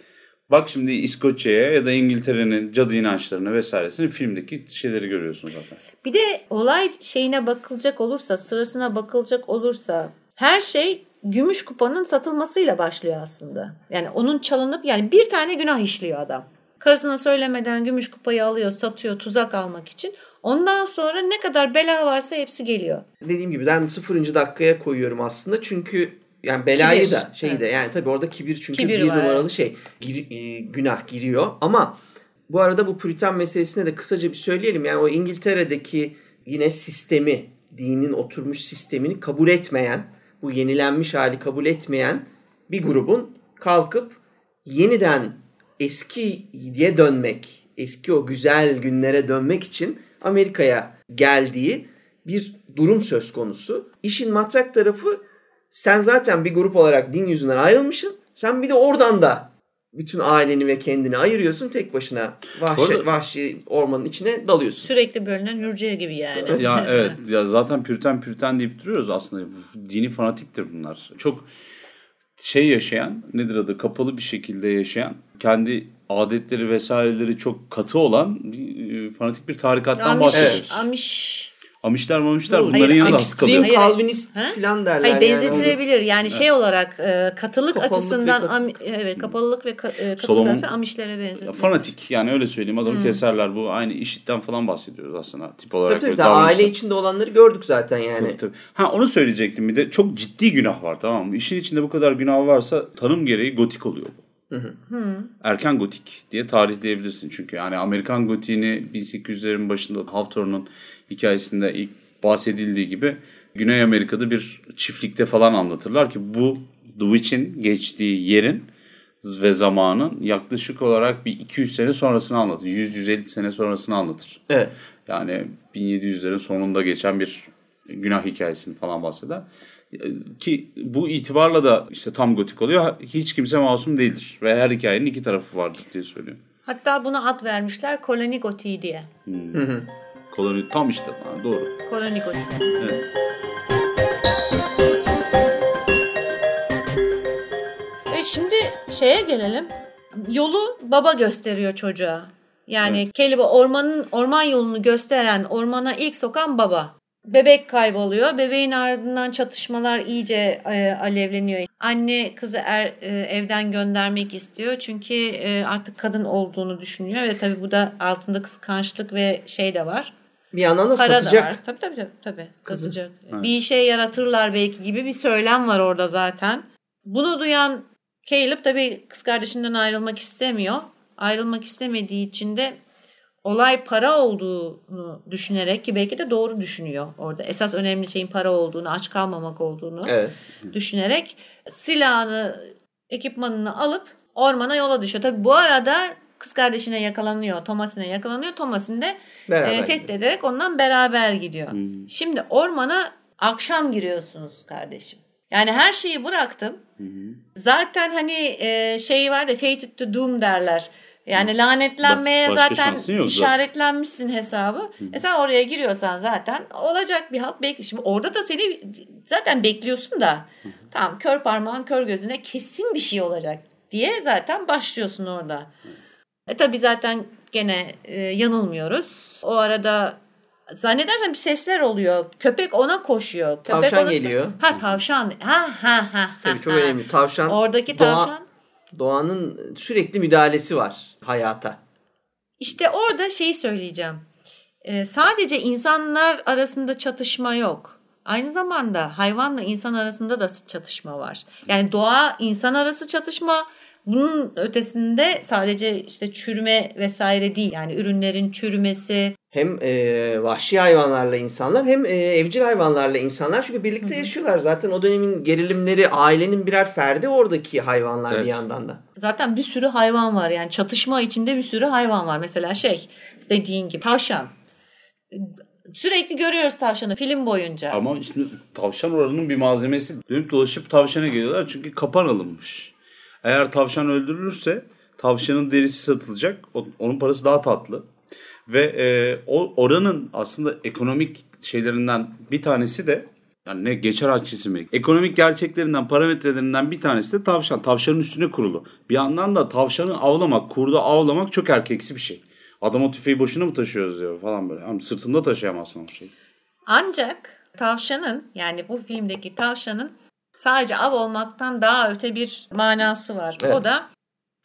Bak şimdi İskoçya'ya ya da İngiltere'nin cadı inançlarını vesairesini filmdeki şeyleri görüyorsun zaten. Bir de olay şeyine bakılacak olursa, sırasına bakılacak olursa her şey gümüş kupanın satılmasıyla başlıyor aslında. Yani onun çalınıp yani bir tane günah işliyor adam. Karısına söylemeden gümüş kupayı alıyor, satıyor tuzak almak için. Ondan sonra ne kadar bela varsa hepsi geliyor. Dediğim gibi ben sıfırıncı dakikaya koyuyorum aslında çünkü yani belayı Kibir. da şeyi Evet. de yani tabii orada kibir çünkü Kibir bir var, numaralı şey gir- e, günah giriyor ama bu arada bu Puritan meselesine de kısaca bir söyleyelim. Yani o İngiltere'deki yine sistemi, dinin oturmuş sistemini kabul etmeyen, bu yenilenmiş hali kabul etmeyen bir grubun kalkıp yeniden eskiye dönmek, eski o güzel günlere dönmek için Amerika'ya geldiği bir durum söz konusu. İşin matrak tarafı sen zaten bir grup olarak din yüzünden ayrılmışsın. Sen bir de oradan da bütün aileni ve kendini ayırıyorsun. Tek başına vahşi, arada- vahşi ormanın içine dalıyorsun. Sürekli bölünen hürce gibi yani. Ya evet ya zaten pürten pürten deyip duruyoruz aslında. Dini fanatiktir bunlar. Çok şey yaşayan nedir adı kapalı bir şekilde yaşayan kendi adetleri vesaireleri çok katı olan bir, e, fanatik bir tarikattan Amiş, bahsediyoruz. Amiş. Amişler mamışlar Hayır, bunların yanında Extreme aslı kalıyor. Hayır, Calvinist Ha? falan derler. Hayır yani. benzetilebilir. Yani şey olarak e, katılık Kapalılık ve açısından katılık. Am- evet kapalılık ve ka- e, katılık Solomon- Amişlere benzetilir. fanatik yani öyle söyleyeyim Hmm. adamı keserler bu aynı işitten falan bahsediyoruz aslında tip olarak. Tabii tabii. aile içinde olanları gördük zaten yani. Tabii, tabii. Ha onu söyleyecektim bir de çok ciddi günah var tamam mı? İşin içinde bu kadar günah varsa tanım gereği gotik oluyor bu. Erken gotik diye tarihleyebilirsin çünkü yani Amerikan gotiğini 1800'lerin başında Hawthorne'un hikayesinde ilk bahsedildiği gibi Güney Amerika'da bir çiftlikte falan anlatırlar ki bu The Witch'in geçtiği yerin ve zamanın yaklaşık olarak bir 200 sene sonrasını anlatır. 100-150 sene sonrasını anlatır. Evet. Yani 1700'lerin sonunda geçen bir günah hikayesini falan bahseder. Ki bu itibarla da işte tam gotik oluyor. Hiç kimse masum değildir. Ve her hikayenin iki tarafı vardır diye söylüyor. Hatta buna ad vermişler koloni gotiği diye. Koloni tam işte ha, doğru. Koloni gotiği. Evet. E şimdi şeye gelelim. Yolu baba gösteriyor çocuğa. Yani Kelebe ormanın orman yolunu gösteren, ormana ilk sokan baba. Bebek kayboluyor. Bebeğin ardından çatışmalar iyice e, alevleniyor. Anne kızı er, e, evden göndermek istiyor. Çünkü e, artık kadın olduğunu düşünüyor ve tabii bu da altında kıskançlık ve şey de var. Bir yandan da Para da var. satacak. Tabii tabii tabii. tabii. Satacak. Evet. Bir şey yaratırlar belki gibi bir söylem var orada zaten. Bunu duyan Caleb tabii kız kardeşinden ayrılmak istemiyor. Ayrılmak istemediği için de olay para olduğunu düşünerek ki belki de doğru düşünüyor orada. Esas önemli şeyin para olduğunu, aç kalmamak olduğunu Evet. düşünerek silahını, ekipmanını alıp ormana yola düşüyor. Tabii bu arada kız kardeşine yakalanıyor, Thomas'ine yakalanıyor. Thomas'in de Beraber. e, tehdit ederek ondan beraber gidiyor. Hmm. Şimdi ormana akşam giriyorsunuz kardeşim. Yani her şeyi bıraktım. Zaten hani e, şey var da fated to doom derler. Yani lanetlenmeye Başka zaten işaretlenmişsin hesabı. E sen oraya giriyorsan zaten olacak bir halt bekli. Şimdi orada da seni zaten bekliyorsun da tamam kör parmağın kör gözüne kesin bir şey olacak diye zaten başlıyorsun orada. E tabi zaten gene e, yanılmıyoruz. O arada zannedersem bir sesler oluyor. Köpek ona koşuyor. Köpek Tavşan ona- geliyor. Ha tavşan. Ha ha ha. Tabii çok ha. önemli. Tavşan Oradaki doğa- tavşan Doğanın sürekli müdahalesi var hayata. İşte orada şeyi söyleyeceğim. Ee, sadece insanlar arasında çatışma yok. Aynı zamanda hayvanla insan arasında da çatışma var. Yani doğa insan arası çatışma. Bunun ötesinde sadece işte çürüme vesaire değil. Yani ürünlerin çürümesi, Hem e, vahşi hayvanlarla insanlar hem e, evcil hayvanlarla insanlar. Çünkü birlikte yaşıyorlar. Zaten o dönemin gerilimleri ailenin birer ferdi oradaki hayvanlar Evet. bir yandan da. Zaten bir sürü hayvan var yani çatışma içinde bir sürü hayvan var. Mesela şey dediğin gibi tavşan. Sürekli görüyoruz tavşanı film boyunca. Ama şimdi tavşan oranın bir malzemesi. Dönüp dolaşıp tavşana geliyorlar çünkü kapan alınmış. Eğer tavşan öldürülürse tavşanın derisi satılacak. Onun parası daha tatlı. Ve e, o oranın aslında ekonomik şeylerinden bir tanesi de yani ne geçer akçesi mi? Ekonomik gerçeklerinden, parametrelerinden bir tanesi de tavşan. Tavşanın üstüne kurulu. Bir yandan da tavşanı avlamak, kurdu avlamak çok erkeksi bir şey. Adam o tüfeği boşuna mı taşıyoruz diyor falan böyle. Ama sırtında taşıyamazsın o şeyi. Ancak tavşanın yani bu filmdeki tavşanın sadece av olmaktan daha öte bir manası var. Evet. O da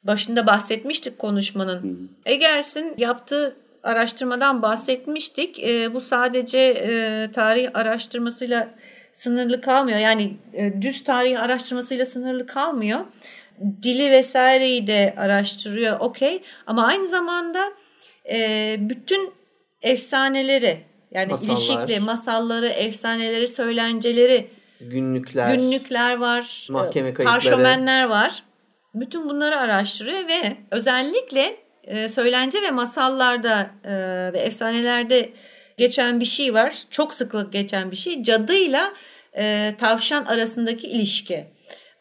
başında bahsetmiştik konuşmanın. Egers'in yaptığı araştırmadan bahsetmiştik. Ee, bu sadece e, tarih araştırmasıyla sınırlı kalmıyor. Yani e, düz tarih araştırmasıyla sınırlı kalmıyor. Dili vesaireyi de araştırıyor okey. Ama aynı zamanda e, bütün efsaneleri yani Masallar. ilişikli masalları, efsaneleri, söylenceleri, Günlükler. günlükler var, Mahkeme e, kayıtları. parşömenler var. Bütün bunları araştırıyor ve özellikle e, söylence ve masallarda e, ve efsanelerde geçen bir şey var. Çok sıklık geçen bir şey. Cadıyla e, tavşan arasındaki ilişki.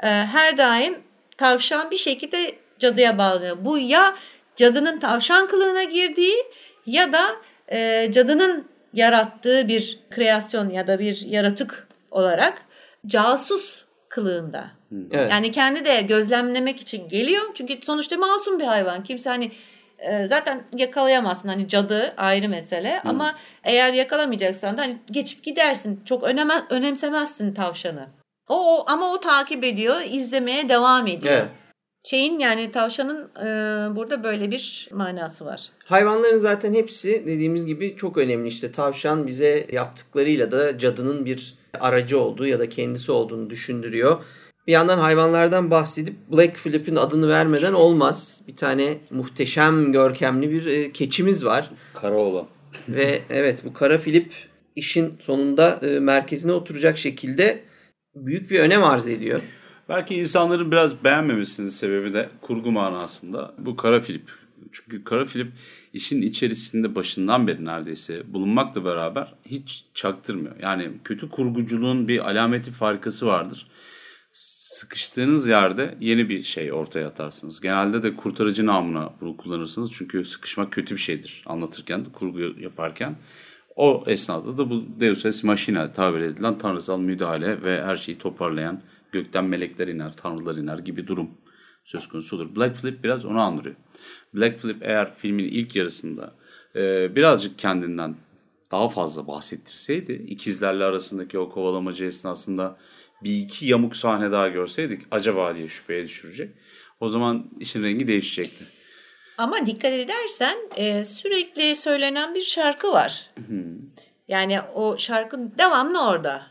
E, her daim tavşan bir şekilde cadıya bağlanıyor. Bu ya cadının tavşan kılığına girdiği ya da e, cadının yarattığı bir kreasyon ya da bir yaratık olarak casus kılığında. Evet. Yani kendi de gözlemlemek için geliyor. Çünkü sonuçta masum bir hayvan. Kimse hani e, zaten yakalayamazsın. Hani cadı ayrı mesele. Ama eğer yakalamayacaksan da hani geçip gidersin. Çok öneme, önemsemezsin tavşanı. O, o ama o takip ediyor, izlemeye devam ediyor. Evet. Şeyin yani tavşanın e, burada böyle bir manası var. Hayvanların zaten hepsi dediğimiz gibi çok önemli. İşte tavşan bize yaptıklarıyla da cadının bir aracı olduğu ya da kendisi olduğunu düşündürüyor. Bir yandan hayvanlardan bahsedip Black Phillip'in adını vermeden olmaz. Bir tane muhteşem, görkemli bir e, keçimiz var. Kara olan. Ve evet bu Kara Filip işin sonunda e, merkezine oturacak şekilde büyük bir önem arz ediyor. Belki insanların biraz beğenmemesinin sebebi de kurgu manasında bu Kara Filip. Çünkü Kara Filip işin içerisinde başından beri neredeyse bulunmakla beraber hiç çaktırmıyor. Yani kötü kurguculuğun bir alameti farikası vardır. Sıkıştığınız yerde yeni bir şey ortaya atarsınız. Genelde de kurtarıcı namına bunu kullanırsınız. Çünkü sıkışmak kötü bir şeydir anlatırken, kurgu yaparken. O esnada da bu Deus Ex Machina tabir edilen tanrısal müdahale ve her şeyi toparlayan gökten melekler iner, tanrılar iner gibi durum söz konusudur. Black Phillip biraz onu andırıyor. Black Phillip eğer filmin ilk yarısında e, birazcık kendinden daha fazla bahsettirseydi, ikizlerle arasındaki o kovalamacı esnasında bir iki yamuk sahne daha görseydik acaba diye şüpheye düşürecek. O zaman işin rengi değişecekti. Ama dikkat edersen e, sürekli söylenen bir şarkı var. Yani o şarkı devamlı orada.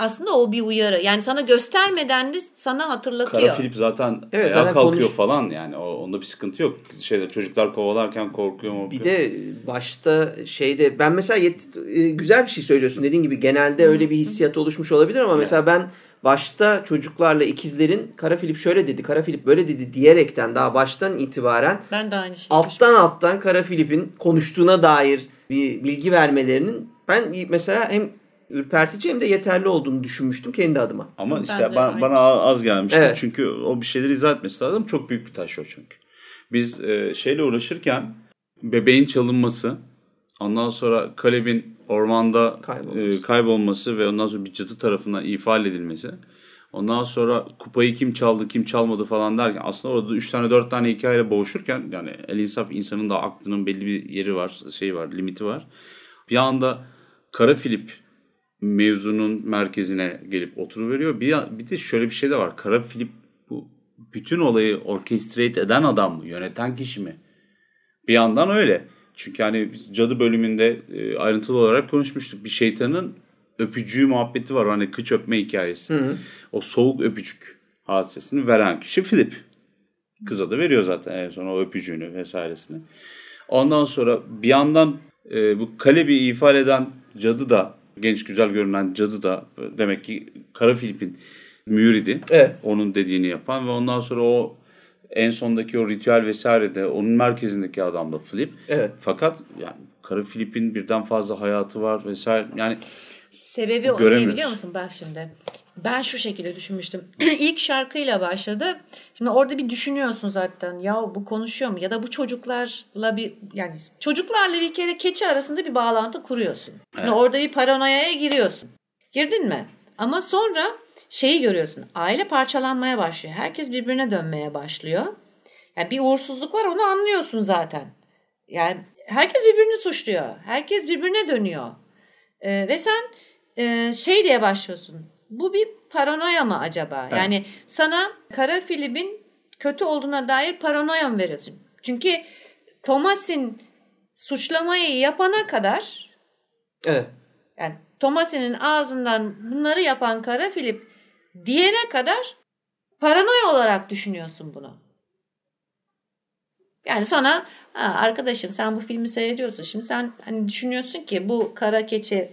Aslında o bir uyarı. Yani sana göstermeden de sana hatırlatıyor. Kara Filip zaten Evet, ayağa zaten kalkıyor konuş- falan yani o, onda bir sıkıntı yok. Şeyde çocuklar kovalarken korkuyor mu? Bir de başta şeyde ben mesela yet- e, güzel bir şey söylüyorsun dediğin gibi genelde öyle bir hissiyat oluşmuş olabilir ama mesela ben başta çocuklarla ikizlerin Kara Filip şöyle dedi, Kara Filip böyle dedi diyerekten daha baştan itibaren Ben de aynı şeyi alttan alttan Kara Filip'in konuştuğuna dair bir bilgi vermelerinin ben mesela hem ürpertici hem de yeterli olduğunu düşünmüştüm kendi adıma. Ama Ben işte de bana, bana az gelmişti. Evet. Çünkü o bir şeyleri izah etmesi lazım. Çok büyük bir taş o çünkü. Biz e, şeyle uğraşırken bebeğin çalınması, ondan sonra Kaleb'in ormanda Kaybolması. e, kaybolması ve ondan sonra bir cadı tarafından ifade edilmesi. Ondan sonra kupayı kim çaldı, kim çalmadı falan derken aslında orada 3 tane 4 tane hikayeyle boğuşurken yani el insaf insanın da aklının belli bir yeri var, şey var, limiti var. Bir anda Kara Filip mevzunun merkezine gelip oturuveriyor. Bir, bir de şöyle bir şey de var. Kara Filip bu bütün olayı orkestrate eden adam mı? Yöneten kişi mi? Bir yandan öyle. Çünkü hani cadı bölümünde e, ayrıntılı olarak konuşmuştuk. Bir şeytanın öpücüğü muhabbeti var. Hani kıç öpme hikayesi. Hı. O soğuk öpücük hadisesini veren kişi Philip. Kıza da veriyor zaten en son o öpücüğünü vesairesini. Ondan sonra bir yandan e, bu Kaleb'i ifade eden cadı da genç güzel görünen cadı da e, demek ki Kara Filip'in müridi. Evet. Onun dediğini yapan ve ondan sonra o en sondaki o ritüel vesaire de onun merkezindeki adam da Philip. Evet. Fakat yani Kara Filip'in birden fazla hayatı var vesaire. Yani Sebebi o ne biliyor musun? Bak şimdi. Ben şu şekilde düşünmüştüm. İlk şarkıyla başladı. Şimdi orada bir düşünüyorsun zaten. Ya bu konuşuyor mu? Ya da bu çocuklarla bir yani çocuklarla bir kere keçi arasında bir bağlantı kuruyorsun. Yani Evet. orada bir paranoyaya giriyorsun. Girdin mi? Ama sonra şeyi görüyorsun. Aile parçalanmaya başlıyor. Herkes birbirine dönmeye başlıyor. Yani bir uğursuzluk var onu anlıyorsun zaten. Yani herkes birbirini suçluyor. Herkes birbirine dönüyor. Ee, ve sen e, şey diye başlıyorsun. Bu bir paranoya mı acaba? Evet. Yani sana kara Filip'in kötü olduğuna dair paranoya mı veriyorsun? Çünkü Thomas'in suçlamayı yapana kadar Evet. yani Thomas'in ağzından bunları yapan kara Filip diyene kadar paranoya olarak düşünüyorsun bunu. Yani sana ha, arkadaşım sen bu filmi seyrediyorsun. Şimdi sen hani düşünüyorsun ki bu kara keçi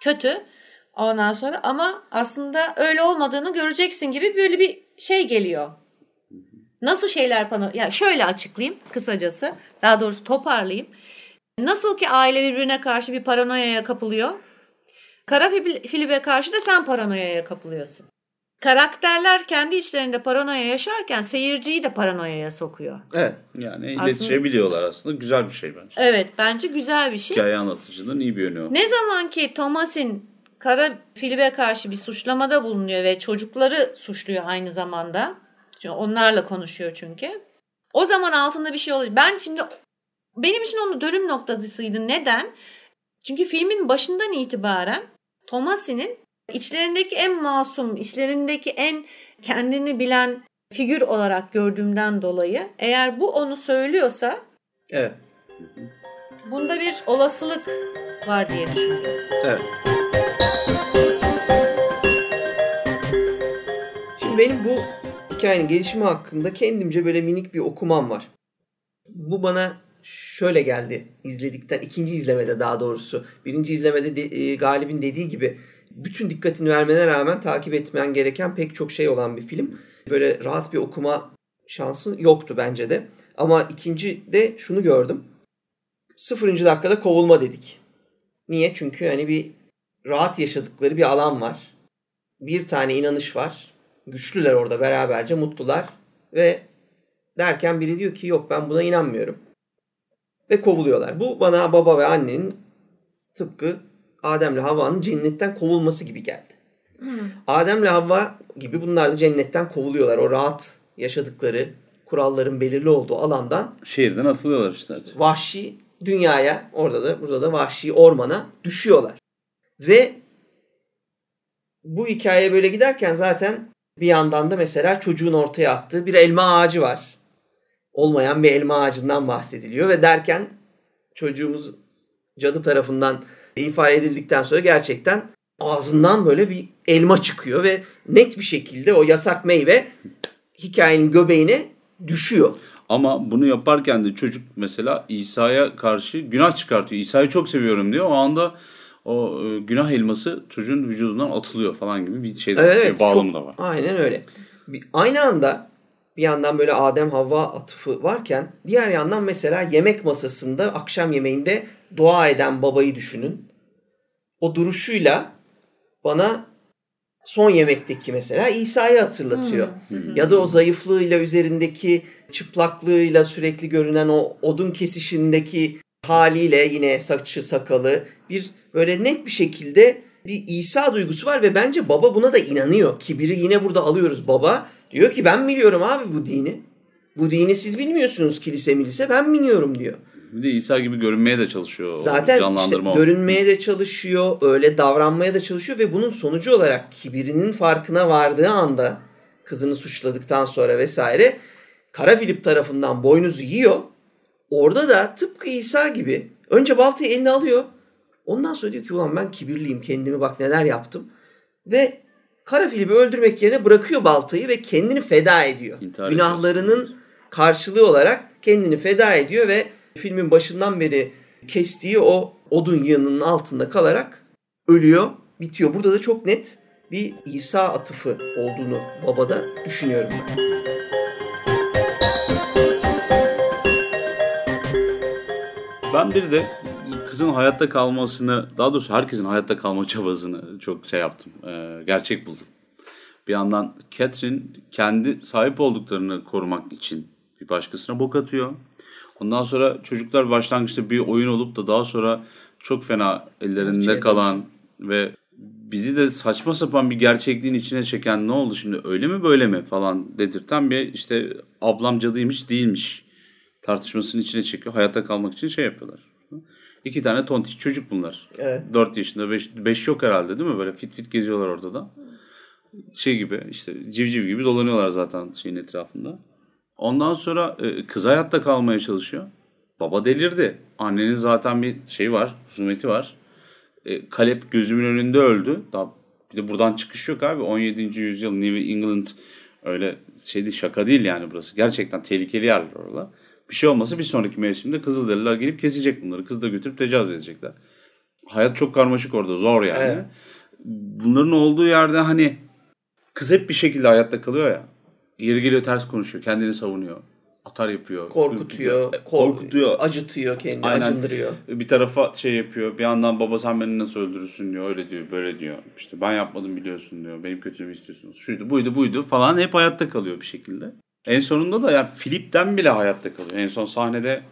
kötü. Ondan sonra ama aslında öyle olmadığını göreceksin gibi böyle bir şey geliyor. Nasıl şeyler pano ya şöyle açıklayayım kısacası. Daha doğrusu toparlayayım. Nasıl ki aile birbirine karşı bir paranoyaya kapılıyor. Kara Fil- Filip'e karşı da sen paranoyaya kapılıyorsun. Karakterler kendi içlerinde paranoya yaşarken seyirciyi de paranoyaya sokuyor. Evet. yani Aslında- iletişebiliyorlar aslında. Güzel bir şey bence. Evet bence güzel bir şey. Hikaye anlatıcının iyi bir yönü o. Ne zaman ki Thomas'in Kara Filip'e karşı bir suçlamada bulunuyor ve çocukları suçluyor aynı zamanda. Çünkü onlarla konuşuyor çünkü. O zaman altında bir şey oluyor. Ben şimdi benim için onun dönüm noktasıydı. Neden? Çünkü filmin başından itibaren Thomas'inin içlerindeki en masum, içlerindeki en kendini bilen figür olarak gördüğümden dolayı eğer bu onu söylüyorsa Evet. bunda bir olasılık var diye düşünüyorum. Evet. Şimdi benim bu hikayenin gelişimi hakkında kendimce böyle minik bir okumam var. Bu bana şöyle geldi izledikten, ikinci izlemede daha doğrusu. Birinci izlemede de, e, Galip'in dediği gibi bütün dikkatini vermene rağmen takip etmen gereken pek çok şey olan bir film. Böyle rahat bir okuma şansı yoktu bence de. Ama ikinci de şunu gördüm. Sıfırıncı dakikada kovulma dedik. Niye? Çünkü hani bir rahat yaşadıkları bir alan var. Bir tane inanış var. Güçlüler orada beraberce mutlular. Ve derken biri diyor ki yok ben buna inanmıyorum. Ve kovuluyorlar. Bu bana baba ve annenin tıpkı Adem'le Havva'nın cennetten kovulması gibi geldi. Adem'le Havva gibi bunlar da cennetten kovuluyorlar. O rahat yaşadıkları kuralların belirli olduğu alandan Şehirden atılıyorlar işte. vahşi dünyaya orada da burada da vahşi ormana düşüyorlar. Ve bu hikaye böyle giderken zaten bir yandan da mesela çocuğun ortaya attığı bir elma ağacı var. Olmayan bir elma ağacından bahsediliyor ve derken çocuğumuz cadı tarafından ifade edildikten sonra gerçekten ağzından böyle bir elma çıkıyor ve net bir şekilde o yasak meyve hikayenin göbeğine düşüyor. Ama bunu yaparken de çocuk mesela İsa'ya karşı günah çıkartıyor. İsa'yı çok seviyorum diyor. O anda o e, günah elması çocuğun vücudundan atılıyor falan gibi bir şey de var. Evet, bir bağlamı çok- da var. Aynen öyle. Bir- Aynı anda bir yandan böyle Adem Havva atıfı varken diğer yandan mesela yemek masasında akşam yemeğinde dua eden babayı düşünün. O duruşuyla bana son yemekteki mesela İsa'yı hatırlatıyor. Ya da o zayıflığıyla üzerindeki çıplaklığıyla sürekli görünen o odun kesişindeki haliyle yine saçı sakalı bir böyle net bir şekilde bir İsa duygusu var ve bence baba buna da inanıyor. Kibiri yine burada alıyoruz baba. Diyor ki ben biliyorum abi bu dini. Bu dini siz bilmiyorsunuz kilise milise ben biliyorum diyor. Bir de İsa gibi görünmeye de çalışıyor. Zaten işte o. görünmeye de çalışıyor, öyle davranmaya da çalışıyor ve bunun sonucu olarak kibirinin farkına vardığı anda kızını suçladıktan sonra vesaire Kara Filip tarafından boynuzu yiyor. Orada da tıpkı İsa gibi önce baltayı eline alıyor. Ondan sonra diyor ki ulan ben kibirliyim kendimi bak neler yaptım. Ve Kara Filip'i öldürmek yerine bırakıyor baltayı ve kendini feda ediyor. İntihar Günahlarının karşılığı olarak kendini feda ediyor ve filmin başından beri kestiği o odun yığınının altında kalarak ölüyor, bitiyor. Burada da çok net bir İsa atıfı olduğunu babada düşünüyorum ben. Ben bir de kızın hayatta kalmasını, daha doğrusu herkesin hayatta kalma çabasını çok şey yaptım. e, gerçek buldum. Bir yandan Catherine kendi sahip olduklarını korumak için bir başkasına bok atıyor. Ondan sonra çocuklar başlangıçta bir oyun olup da daha sonra çok fena ellerinde Şey kalan ve bizi de saçma sapan bir gerçekliğin içine çeken ne oldu şimdi öyle mi böyle mi falan dedirten bir işte ablam cadıymış değilmiş tartışmasının içine çekiyor. Hayatta kalmak için şey yapıyorlar. İki tane tontiş çocuk bunlar. Evet. 4 yaşında 5 yok herhalde değil mi? Böyle fit fit geziyorlar orada da. Şey gibi işte civciv gibi dolanıyorlar zaten şeyin etrafında. Ondan sonra e, kız hayatta kalmaya çalışıyor. Baba delirdi. Annenin zaten bir şey var, husumeti var. E, Kalep gözümün önünde öldü. Daha bir de buradan çıkış yok abi. 17. yüzyıl New England öyle şeydi şaka değil yani burası. Gerçekten tehlikeli yerler oralar. Bir şey olmasa bir sonraki mevsimde Kızılderililer gelip kesecek bunları. Kızı da götürüp tecavüz edecekler. Hayat çok karmaşık orada. Zor yani. Evet. Bunların olduğu yerde hani kız hep bir şekilde hayatta kalıyor ya. Yeri geliyor ters konuşuyor. Kendini savunuyor. Atar yapıyor. Korkutuyor, E, kork- korkutuyor. acıtıyor kendini, Aynen. acındırıyor. Bir tarafa şey yapıyor. Bir yandan baba sen beni nasıl öldürürsün diyor. Öyle diyor, böyle diyor. İşte ben yapmadım biliyorsun diyor. Benim kötülüğümü istiyorsunuz. Şuydu, buydu, buydu falan. Hep hayatta kalıyor bir şekilde. En sonunda da yani Filip'ten bile hayatta kalıyor. En son sahnede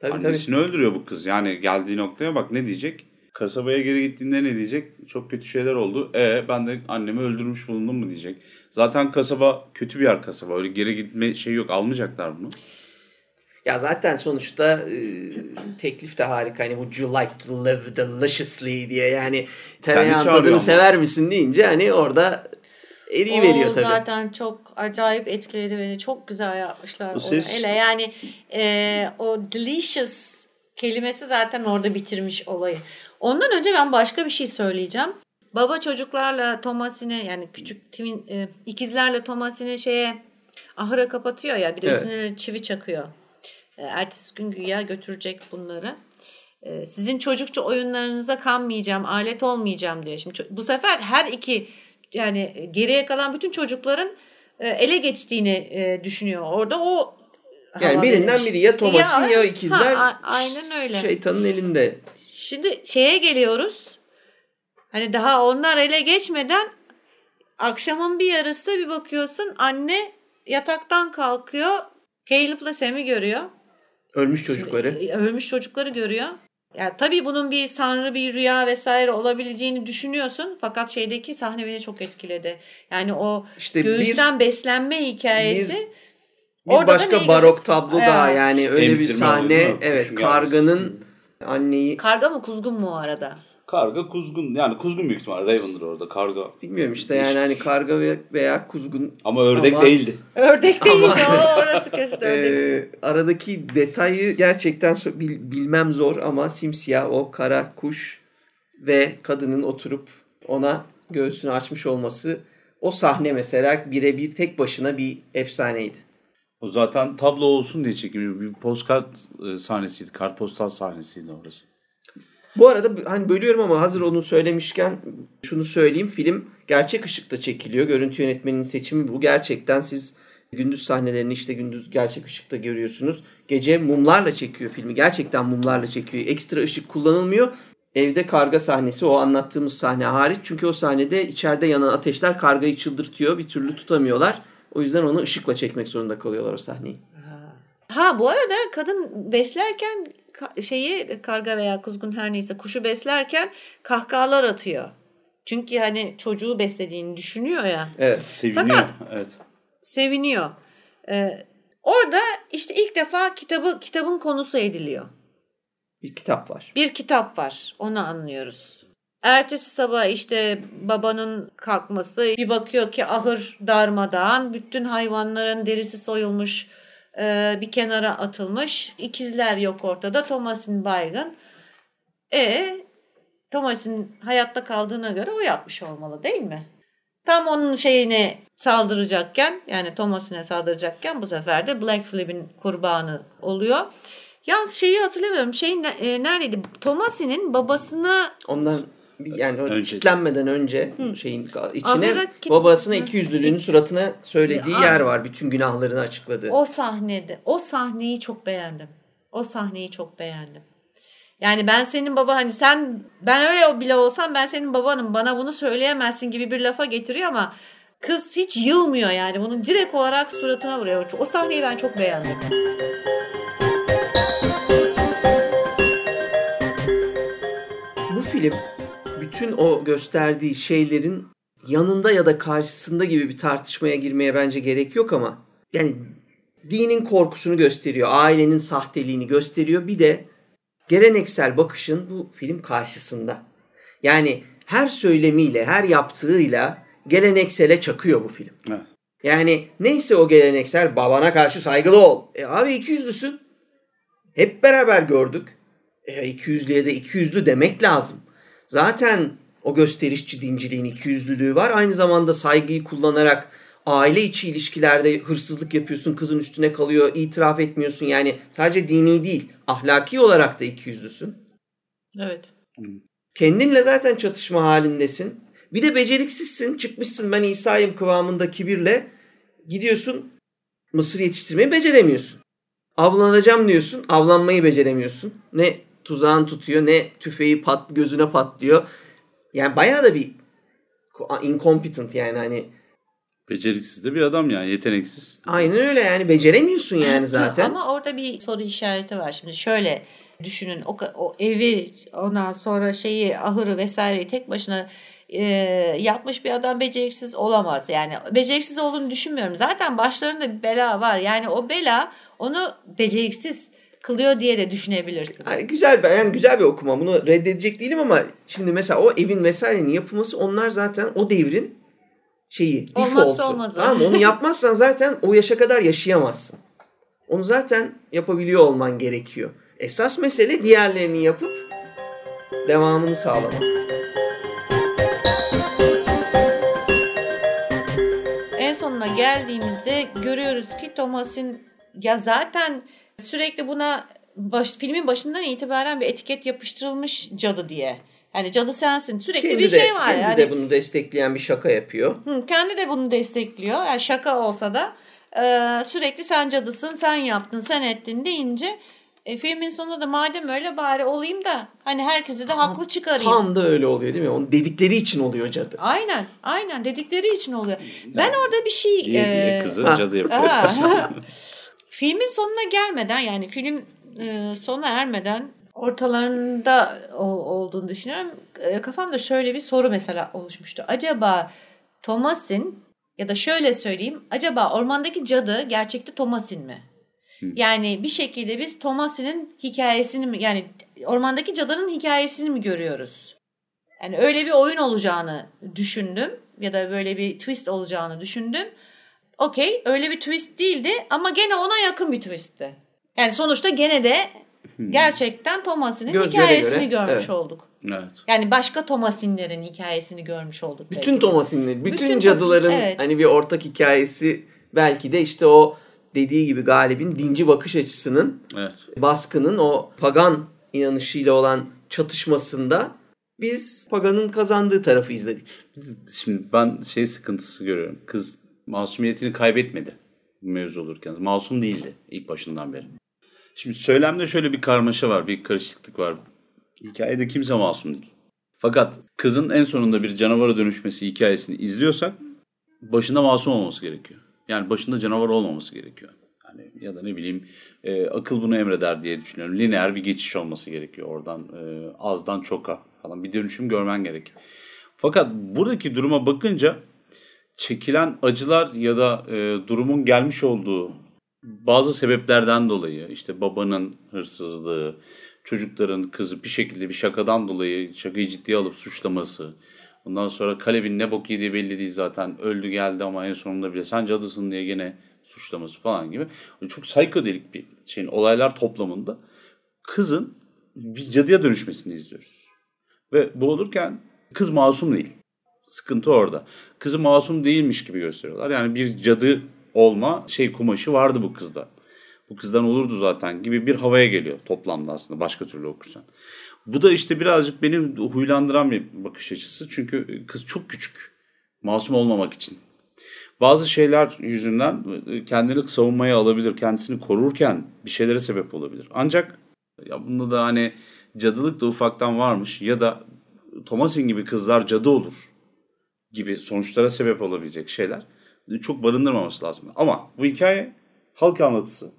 Tabii tabii. annesini öldürüyor bu kız. Yani geldiği noktaya bak ne diyecek? Kasabaya geri gittiğinde ne diyecek? Çok kötü şeyler oldu. E ben de annemi öldürmüş bulundum mu diyecek. Zaten kasaba kötü bir yer kasaba. Öyle geri gitme şey yok. Almayacaklar bunu. Ya zaten sonuçta e, teklif de harika. Hani would you like to live deliciously diye yani tereyağın tadını sever misin deyince hani orada eriyi veriyor o tabii. zaten çok acayip etkiledi beni. Çok güzel yapmışlar. O onu. ses- Hele yani e, o delicious kelimesi zaten orada bitirmiş olayı. Ondan önce ben başka bir şey söyleyeceğim. Baba çocuklarla Thomas'ine yani küçük twin, e, ikizlerle Thomas'ine şeye ahıra kapatıyor ya bir de Evet. üstüne çivi çakıyor. E, ertesi gün güya götürecek bunları. E, sizin çocukça oyunlarınıza kanmayacağım, alet olmayacağım diyor. Şimdi bu sefer her iki yani geriye kalan bütün çocukların e, ele geçtiğini e, düşünüyor. Orada o Yani hava birinden biri ya Thomas'ın ya, ha, ikizler a- aynen öyle. şeytanın elinde. Şimdi şeye geliyoruz. Hani daha onlar ele geçmeden akşamın bir yarısı bir bakıyorsun anne yataktan kalkıyor. Caleb'la Sam'i görüyor. Ölmüş çocukları. Şimdi, e, ölmüş çocukları görüyor. Yani tabii bunun bir sanrı bir rüya vesaire olabileceğini düşünüyorsun. Fakat şeydeki sahne beni çok etkiledi. Yani o İşte bir, göğüsten beslenme hikayesi. bir orada da başka barok tablo daha Evet. yani öyle bir sahne. Evet karganın anneyi Karga mı kuzgun mu o arada? Karga kuzgun. Yani kuzgun büyük ihtimal. Raven'dır orada. Karga. bilmiyorum işte yani hani karga ve- veya kuzgun Ama ördek Ama- değildi. Ördek değil Ama- o orası kesin ördek. Ee, aradaki detayı gerçekten bil- bilmem zor ama simsiyah o kara kuş ve kadının oturup ona göğsünü açmış olması o sahne mesela birebir tek başına bir efsaneydi. O zaten tablo olsun diye çekilmiş bir postkart e, sahnesiydi. Kartpostal sahnesiydi orası. Bu arada hani bölüyorum ama hazır onu söylemişken şunu söyleyeyim. Film gerçek ışıkta çekiliyor. Görüntü yönetmeninin seçimi bu. Gerçekten siz gündüz sahnelerini işte gündüz gerçek ışıkta görüyorsunuz. Gece mumlarla çekiyor filmi. Gerçekten mumlarla çekiyor. Ekstra ışık kullanılmıyor. Evde karga sahnesi o anlattığımız sahne hariç. Çünkü o sahnede içeride yanan ateşler kargayı çıldırtıyor. Bir türlü tutamıyorlar. O yüzden onu ışıkla çekmek zorunda kalıyorlar o sahneyi. Ha bu arada kadın beslerken şeyi karga veya kuzgun her neyse kuşu beslerken kahkahalar atıyor. Çünkü hani çocuğu beslediğini düşünüyor ya. Evet. Seviniyor. Fakat- Evet. Seviniyor. Ee, orada işte ilk defa kitabı kitabın konusu ediliyor. Bir kitap var. Bir kitap var. Onu anlıyoruz. Ertesi sabah işte babanın kalkması bir bakıyor ki ahır darmadağın. Bütün hayvanların derisi soyulmuş e, bir kenara atılmış. İkizler yok ortada. Thomas'in baygın. E Thomas'in hayatta kaldığına göre o yapmış olmalı değil mi? Tam onun şeyine saldıracakken yani Thomas'ine saldıracakken bu sefer de Black Phillip'in kurbanı oluyor. Yalnız şeyi hatırlamıyorum. Şey e, neredeydi? Thomas'inin babasına Ondan yani o Önce. kitlenmeden önce şeyin içine Ahıra kit- babasına Hı. iki yüzlülüğünü suratına söylediği yer var. Bütün günahlarını açıkladığı. o sahnede o sahneyi çok beğendim. O sahneyi çok beğendim. Yani ben senin baba hani sen ben öyle bile olsam ben senin babanım bana bunu söyleyemezsin gibi bir lafa getiriyor ama kız hiç yılmıyor yani bunu direkt olarak suratına vuruyor. O sahneyi ben çok beğendim. Bu film bütün o gösterdiği şeylerin yanında ya da karşısında gibi bir tartışmaya girmeye bence gerek yok ama yani dinin korkusunu gösteriyor, ailenin sahteliğini gösteriyor. Bir de geleneksel bakışın bu film karşısında. Yani her söylemiyle, her yaptığıyla geleneksele çakıyor bu film. Evet. Yani neyse o geleneksel babana karşı saygılı ol. E abi iki yüzlüsün. Hep beraber gördük. E, iki yüzlüye de iki yüzlü demek lazım. Zaten o gösterişçi dinciliğin iki yüzlülüğü var. Aynı zamanda saygıyı kullanarak aile içi ilişkilerde hırsızlık yapıyorsun, kızın üstüne kalıyor, itiraf etmiyorsun. Yani sadece dini değil, ahlaki olarak da iki yüzlüsün. Evet. Kendinle zaten çatışma halindesin. Bir de beceriksizsin. Çıkmışsın ben İsa'yım kıvamında kibirle. Gidiyorsun mısır yetiştirmeyi beceremiyorsun. Avlanacağım diyorsun. Avlanmayı beceremiyorsun. Ne tuzağın tutuyor ne tüfeği pat gözüne patlıyor. Yani bayağı da bir incompetent yani hani Beceriksiz de bir adam yani yeteneksiz. aynen öyle yani beceremiyorsun yani zaten. Ama orada bir soru işareti var. Şimdi şöyle düşünün o, o evi ondan sonra şeyi ahırı vesaireyi tek başına e, yapmış bir adam beceriksiz olamaz. Yani beceriksiz olduğunu düşünmüyorum. Zaten başlarında bir bela var. Yani o bela onu beceriksiz kılıyor diye de düşünebilirsin. Yani güzel bir- yani güzel bir okuma. Bunu reddedecek değilim ama şimdi mesela o evin vesairenin yapılması onlar zaten o devrin şeyi Olmazsa olmazı. Tamam? Onu yapmazsan zaten o yaşa kadar yaşayamazsın. Onu zaten yapabiliyor olman gerekiyor. Esas mesele diğerlerini yapıp devamını sağlamak. En sonuna geldiğimizde görüyoruz ki Thomas'in ya zaten sürekli buna baş, filmin başından itibaren bir etiket yapıştırılmış cadı diye. Yani cadı sensin. Sürekli Kendi bir de, şey var kendi yani. de bunu destekleyen bir şaka yapıyor. Hı, kendi de bunu destekliyor. Yani şaka olsa da e, sürekli sen cadısın, sen yaptın, sen ettin deyince e, filmin sonunda da madem öyle bari olayım da hani herkesi de haklı çıkarayım. Tam da öyle oluyor değil mi? Onun dedikleri için oluyor cadı. Aynen, aynen dedikleri için oluyor. Ben orada bir şey Diye diye e, kızı ha. cadı yapıyor. Filmin sonuna gelmeden yani film e, sona ermeden ortalarında ol- olduğunu düşünüyorum. E, kafamda şöyle bir soru mesela oluşmuştu. Acaba Thomas'in ya da şöyle söyleyeyim. Acaba ormandaki cadı gerçekte Thomas'in mi? Yani bir şekilde biz Thomas'inin hikayesini mi yani ormandaki cadının hikayesini mi görüyoruz? Yani öyle bir oyun olacağını düşündüm ya da böyle bir twist olacağını düşündüm. Okey öyle bir twist değildi ama gene ona yakın bir twistti. Yani sonuçta gene de gerçekten Thomas'in Göz göre hikayesini göre, görmüş evet. olduk. Evet. Yani başka Thomas'inlerin hikayesini görmüş olduk. belki Bütün de. Thomas'inlerin, bütün, Bütün cadıların evet. hani bir ortak hikayesi belki de işte o dediği gibi Galip'in dinci bakış açısının Evet. baskının o pagan inanışıyla olan çatışmasında biz paganın kazandığı tarafı izledik. Şimdi ben şey sıkıntısı görüyorum. Kız masumiyetini kaybetmedi mevzu olurken. Masum değildi ilk başından beri. Şimdi söylemde şöyle bir karmaşa var, bir karışıklık var. Hikayede kimse masum değil. Fakat kızın en sonunda bir canavara dönüşmesi hikayesini izliyorsak başında masum olması gerekiyor. Yani başında canavar olmaması gerekiyor. Yani ya da ne bileyim e, akıl bunu emreder diye düşünüyorum. Lineer bir geçiş olması gerekiyor oradan e, azdan çoka falan bir dönüşüm görmen gerekiyor. Fakat buradaki duruma bakınca çekilen acılar ya da e, durumun gelmiş olduğu bazı sebeplerden dolayı işte babanın hırsızlığı, çocukların kızı bir şekilde bir şakadan dolayı şakayı ciddiye alıp suçlaması. Ondan sonra Kaleb'in ne bok yediği belli değil zaten. Öldü geldi ama en sonunda bile sen cadısın diye gene suçlaması falan gibi. Çok psikodelik bir şeyin olaylar toplamında kızın bir cadıya dönüşmesini izliyoruz. Ve bu olurken kız masum değil. Sıkıntı orada. Kızı masum değilmiş gibi gösteriyorlar. Yani bir cadı olma şey kumaşı vardı bu kızda. Bu kızdan olurdu zaten gibi bir havaya geliyor toplamda aslında başka türlü okursan. Bu da işte birazcık beni huylandıran bir bakış açısı. Çünkü kız çok küçük. Masum olmamak için. Bazı şeyler yüzünden kendini savunmaya alabilir. Kendisini korurken bir şeylere sebep olabilir. Ancak ya bunda da hani cadılık da ufaktan varmış ya da Thomasin gibi kızlar cadı olur gibi sonuçlara sebep olabilecek şeyler çok barındırmaması lazım. Ama bu hikaye halk anlatısı.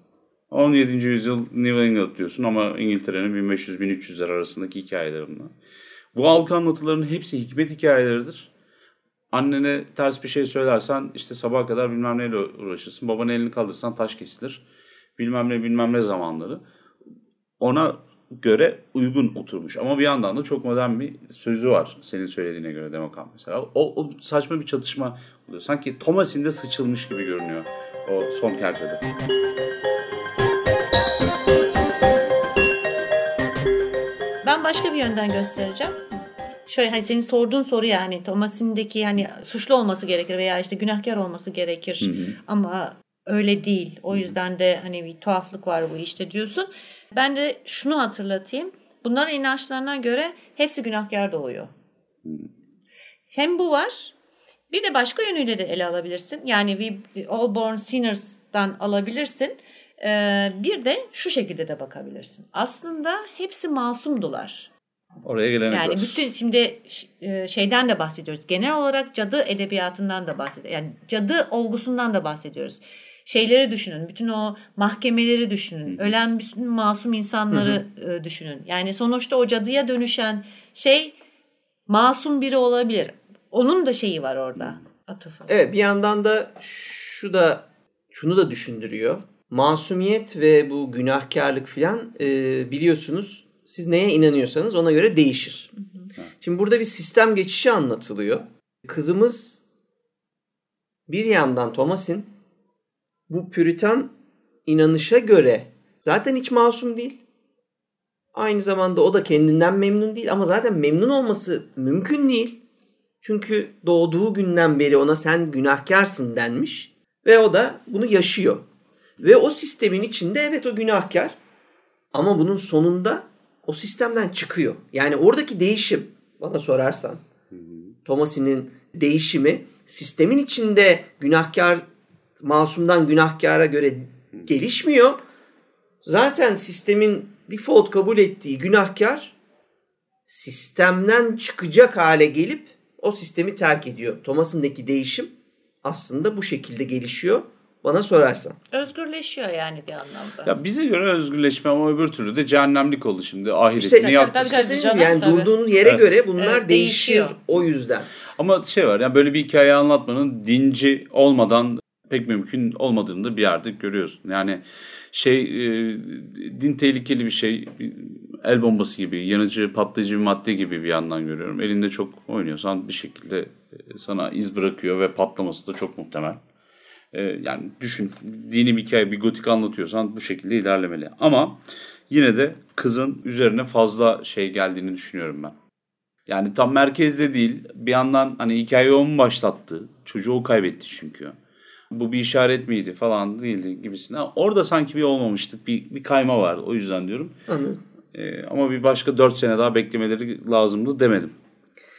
17. yüzyıl New England diyorsun ama İngiltere'nin 1500-1300'ler arasındaki hikayeler bunlar. Bu halk anlatılarının hepsi hikmet hikayeleridir. Annene ters bir şey söylersen işte sabaha kadar bilmem neyle uğraşırsın. Babanın elini kaldırsan taş kesilir. Bilmem ne bilmem ne zamanları. Ona göre uygun oturmuş. Ama bir yandan da çok modern bir sözü var senin söylediğine göre Demokan mesela. O, o saçma bir çatışma oluyor. Sanki Thomas'in de sıçılmış gibi görünüyor o son kertede. Ben başka bir yönden göstereceğim. Şöyle hani senin sorduğun soru yani Thomas'indeki hani suçlu olması gerekir veya işte günahkar olması gerekir. Hı hı. Ama öyle değil. O yüzden de hani bir tuhaflık var bu işte diyorsun. Ben de şunu hatırlatayım. Bunların inançlarına göre hepsi günahkar doğuyor. Hem bu var. Bir de başka yönüyle de ele alabilirsin. Yani we all born sinners'dan alabilirsin. Ee, bir de şu şekilde de bakabilirsin. Aslında hepsi masumdular. Oraya gelene Yani var. bütün şimdi e, şeyden de bahsediyoruz. Genel olarak cadı edebiyatından da bahsediyoruz. Yani cadı olgusundan da bahsediyoruz şeyleri düşünün. Bütün o mahkemeleri düşünün. Ölen bütün masum insanları e, düşünün. Yani sonuçta o cadıya dönüşen şey masum biri olabilir. Onun da şeyi var orada. Atıfı. Evet bir yandan da şu da şunu da düşündürüyor. Masumiyet ve bu günahkarlık filan e, biliyorsunuz siz neye inanıyorsanız ona göre değişir. Hı hı. Şimdi burada bir sistem geçişi anlatılıyor. Kızımız bir yandan Thomas'in bu püritan inanışa göre zaten hiç masum değil. Aynı zamanda o da kendinden memnun değil ama zaten memnun olması mümkün değil. Çünkü doğduğu günden beri ona sen günahkarsın denmiş ve o da bunu yaşıyor. Ve o sistemin içinde evet o günahkar ama bunun sonunda o sistemden çıkıyor. Yani oradaki değişim bana sorarsan Thomas'inin değişimi sistemin içinde günahkar masumdan günahkara göre gelişmiyor. Zaten sistemin default kabul ettiği günahkar sistemden çıkacak hale gelip o sistemi terk ediyor. Thomas'ındaki değişim aslında bu şekilde gelişiyor. Bana sorarsan. Özgürleşiyor yani bir anlamda. Ya bize göre özgürleşme ama öbür türlü de cehennemlik oldu şimdi. Ahiretini işte, yaptırsın. Yani tabii. durduğunuz yere evet. göre bunlar evet, değişir değişiyor. o yüzden. Ama şey var yani böyle bir hikaye anlatmanın dinci olmadan pek mümkün olmadığını da bir yerde görüyorsun. Yani şey e, din tehlikeli bir şey el bombası gibi yanıcı patlayıcı bir madde gibi bir yandan görüyorum. Elinde çok oynuyorsan bir şekilde e, sana iz bırakıyor ve patlaması da çok muhtemel. E, yani düşün dini bir hikaye bir gotik anlatıyorsan bu şekilde ilerlemeli. Ama yine de kızın üzerine fazla şey geldiğini düşünüyorum ben. Yani tam merkezde değil bir yandan hani hikaye o mu başlattı çocuğu o kaybetti çünkü bu bir işaret miydi falan değildi gibisine. Orada sanki bir olmamıştı. Bir, bir kayma vardı. O yüzden diyorum. Anladım. Ee, ama bir başka 4 sene daha beklemeleri lazımdı demedim.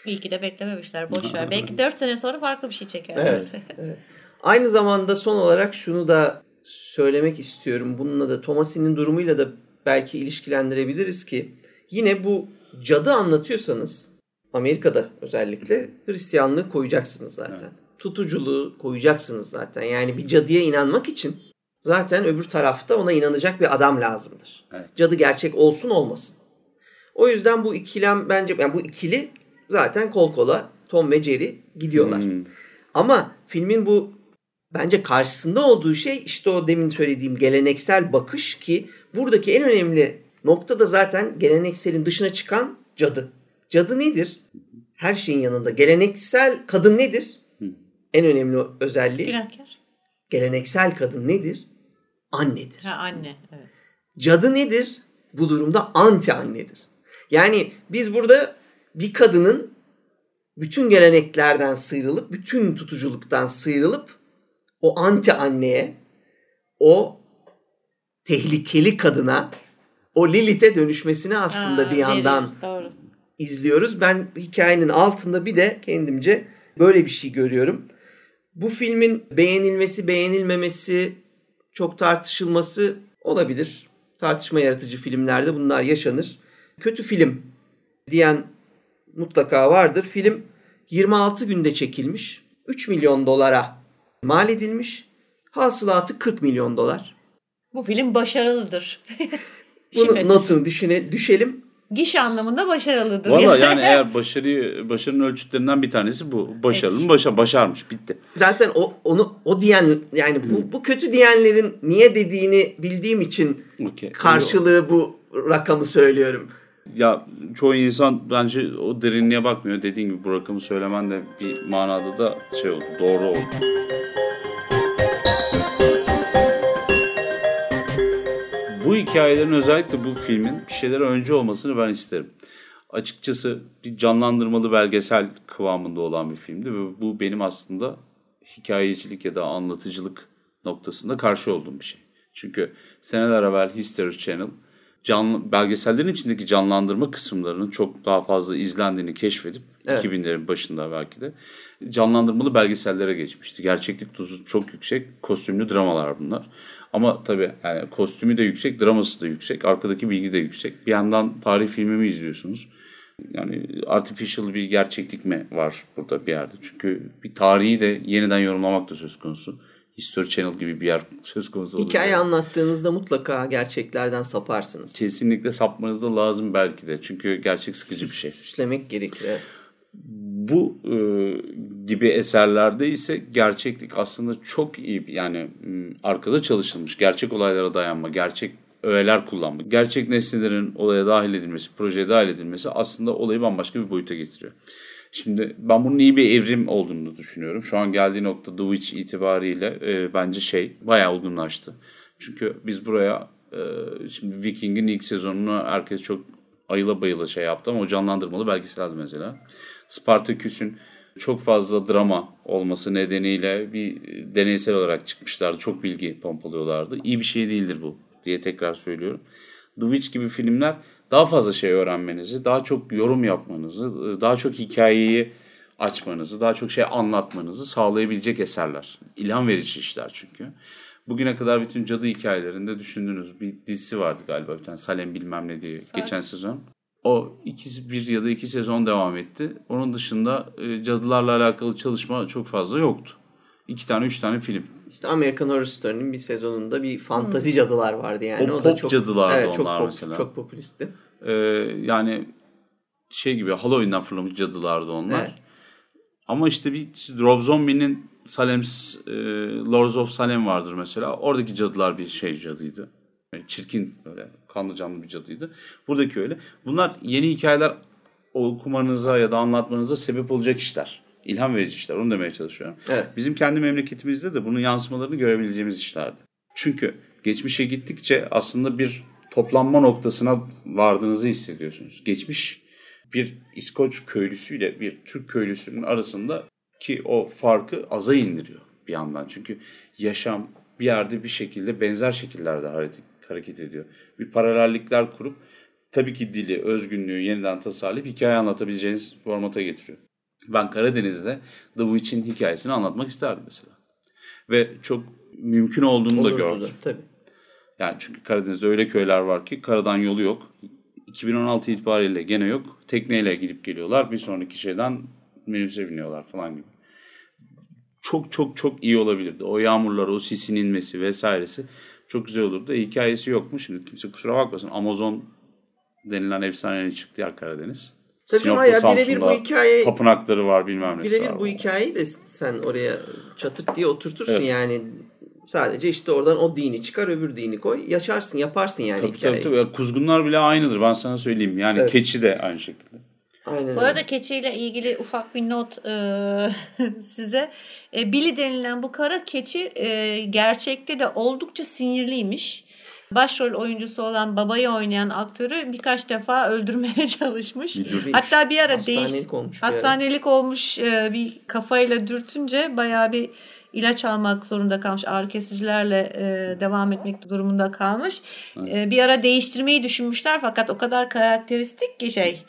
İyi ki de beklememişler. Boş ver. Belki 4 sene sonra farklı bir şey çekerler. Evet, evet. Aynı zamanda son olarak şunu da söylemek istiyorum. Bununla da Thomas'inin durumuyla da belki ilişkilendirebiliriz ki yine bu cadı anlatıyorsanız Amerika'da özellikle Hristiyanlığı koyacaksınız zaten. Evet tutuculuğu koyacaksınız zaten. Yani bir cadıya inanmak için zaten öbür tarafta ona inanacak bir adam lazımdır. Evet. Cadı gerçek olsun olmasın. O yüzden bu ikilem bence yani bu ikili zaten kol kola Tom ve Jerry gidiyorlar. Hmm. Ama filmin bu bence karşısında olduğu şey işte o demin söylediğim geleneksel bakış ki buradaki en önemli nokta da zaten gelenekselin dışına çıkan cadı. Cadı nedir? Her şeyin yanında. Geleneksel kadın nedir? En önemli özelliği. Günahkar. Geleneksel kadın nedir? Annedir. Ha anne. Evet. Cadı nedir? Bu durumda anti annedir. Yani biz burada bir kadının bütün geleneklerden sıyrılıp, bütün tutuculuktan sıyrılıp o anti anneye, o tehlikeli kadına, o Lilith'e dönüşmesini aslında Ha, bir yandan veriyoruz, Doğru. izliyoruz. Ben hikayenin altında bir de kendimce böyle bir şey görüyorum. Bu filmin beğenilmesi, beğenilmemesi, çok tartışılması olabilir. Tartışma yaratıcı filmlerde bunlar yaşanır. Kötü film diyen mutlaka vardır. Film 26 günde çekilmiş. 3 milyon dolara mal edilmiş. Hasılatı 40 milyon dolar. Bu film başarılıdır. Bunu notunu düşüne, düşelim. Gişe anlamında başarılıdır. Valla yani eğer başarı başarının ölçütlerinden bir tanesi bu. Başarılı mı? Başa, başarmış. Bitti. Zaten o onu o diyen yani bu, bu kötü diyenlerin niye dediğini bildiğim için Okey. karşılığı bu rakamı söylüyorum. Ya çoğu insan bence o derinliğe bakmıyor. Dediğin gibi bu rakamı söylemen de bir manada da şey oldu. Doğru oldu. Hikayelerin özellikle bu filmin bir şeylere önce olmasını ben isterim. Açıkçası bir canlandırmalı belgesel kıvamında olan bir filmdi ve bu benim aslında hikayecilik ya da anlatıcılık noktasında karşı olduğum bir şey. Çünkü seneler evvel History Channel canlı, belgesellerin içindeki canlandırma kısımlarının çok daha fazla izlendiğini keşfedip Evet. 2000'lerin başında belki de canlandırmalı belgesellere geçmişti. Gerçeklik dozu çok yüksek, kostümlü dramalar bunlar. Ama tabii yani kostümü de yüksek, draması da yüksek, arkadaki bilgi de yüksek. Bir yandan tarih filmimi izliyorsunuz. Yani artificial bir gerçeklik mi var burada bir yerde? Çünkü bir tarihi de yeniden yorumlamak da söz konusu. History Channel gibi bir yer söz konusu olunca Hikaye anlattığınızda mutlaka gerçeklerden saparsınız. Kesinlikle sapmanız da lazım belki de. Çünkü gerçek sıkıcı bir şey. Süslemek gerekir. evet. Bu e, gibi eserlerde ise gerçeklik aslında çok iyi yani m, arkada çalışılmış gerçek olaylara dayanma, gerçek öğeler kullanma, gerçek nesnelerin olaya dahil edilmesi, projeye dahil edilmesi aslında olayı bambaşka bir boyuta getiriyor. Şimdi ben bunun iyi bir evrim olduğunu düşünüyorum. Şu an geldiği nokta The Witch itibariyle e, bence şey bayağı olgunlaştı. Çünkü biz buraya e, şimdi Viking'in ilk sezonunu herkes çok ayıla bayıla şey yaptı ama o canlandırmalı belgeseldi mesela. Spartaküs'ün çok fazla drama olması nedeniyle bir deneysel olarak çıkmışlardı. Çok bilgi pompalıyorlardı. İyi bir şey değildir bu diye tekrar söylüyorum. The Witch gibi filmler daha fazla şey öğrenmenizi, daha çok yorum yapmanızı, daha çok hikayeyi açmanızı, daha çok şey anlatmanızı sağlayabilecek eserler. İlham verici işler çünkü. Bugüne kadar bütün cadı hikayelerinde düşündüğünüz bir dizisi vardı galiba bir tane Salem bilmem ne diye Salem. geçen sezon. O ikisi bir ya da iki sezon devam etti. Onun dışında e, cadılarla alakalı çalışma çok fazla yoktu. İki tane üç tane film. İşte American Horror Story'nin bir sezonunda bir fantazi cadılar vardı yani. O pop cadılardı evet, çok onlar pop, mesela. Çok popülistti. Ee, yani şey gibi Halloween'den fırlamış cadılardı onlar. Evet. Ama işte bir Rob Zombie'nin Salem's e, Lords of Salem vardır mesela. Oradaki cadılar bir şey cadıydı. Yani çirkin böyle kanlı canlı bir cadıydı. Buradaki öyle. Bunlar yeni hikayeler okumanıza ya da anlatmanıza sebep olacak işler. İlham verici işler. Onu demeye çalışıyorum. Evet. Bizim kendi memleketimizde de bunun yansımalarını görebileceğimiz işlerdi. Çünkü geçmişe gittikçe aslında bir toplanma noktasına vardığınızı hissediyorsunuz. Geçmiş bir İskoç köylüsüyle bir Türk köylüsünün arasında ki o farkı aza indiriyor bir yandan. Çünkü yaşam bir yerde bir şekilde benzer şekillerde hareket, hareket ediyor. Bir paralellikler kurup tabii ki dili, özgünlüğü yeniden tasarlayıp hikaye anlatabileceğiniz formata getiriyor. Ben Karadeniz'de The Witch'in hikayesini anlatmak isterdim mesela. Ve çok mümkün olduğunu da Olurdu gördüm. da, Tabii. Yani çünkü Karadeniz'de öyle köyler var ki karadan yolu yok. 2016 itibariyle gene yok. Tekneyle gidip geliyorlar. Bir sonraki şeyden minibüse biniyorlar falan gibi. Çok çok çok iyi olabilirdi. O yağmurlar, o sisin inmesi vesairesi çok güzel olurdu. Hikayesi yok mu? Şimdi kimse kusura bakmasın. Amazon denilen efsanenin çıktı ya Karadeniz. Tabii Sinop'ta, ama ya birebir Samsun'da bu hikaye tapınakları var bilmem nesi birebir bu hikayeyi de sen oraya çatırt diye oturtursun Evet. yani Sadece işte oradan o dini çıkar öbür dini koy. Yaşarsın yaparsın yani Tabii hikayeyi. tabii tabii. Kuzgunlar bile aynıdır ben sana söyleyeyim. Yani Evet. keçi de aynı şekilde. Aynen Bu arada keçiyle ilgili ufak bir not e, size. E, Billy denilen bu kara keçi e, gerçekte de oldukça sinirliymiş. Başrol oyuncusu olan babayı oynayan aktörü birkaç defa öldürmeye çalışmış. Bir. Hatta bir ara değiş Hastanelik olmuş. bir ara. hastanelik olmuş e, bir kafayla dürtünce bayağı bir ilaç almak zorunda kalmış. Ağrı kesicilerle e, devam etmek durumunda kalmış. E, bir ara değiştirmeyi düşünmüşler fakat o kadar karakteristik ki şey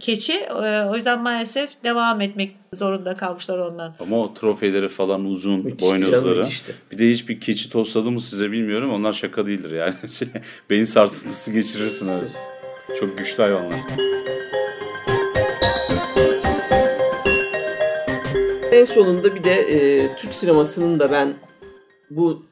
keçi. E, o yüzden maalesef devam etmek zorunda kalmışlar ondan. Ama o trofeleri falan uzun, Müthişti ya, boynuzları. müthişti. Bir de hiçbir keçi tosladı mı size bilmiyorum. Onlar şaka değildir yani. Şey, Beyin sarsıntısı geçirirsin öyle. Çok güçlü hayvanlar. En sonunda bir de e, Türk sinemasının da ben bu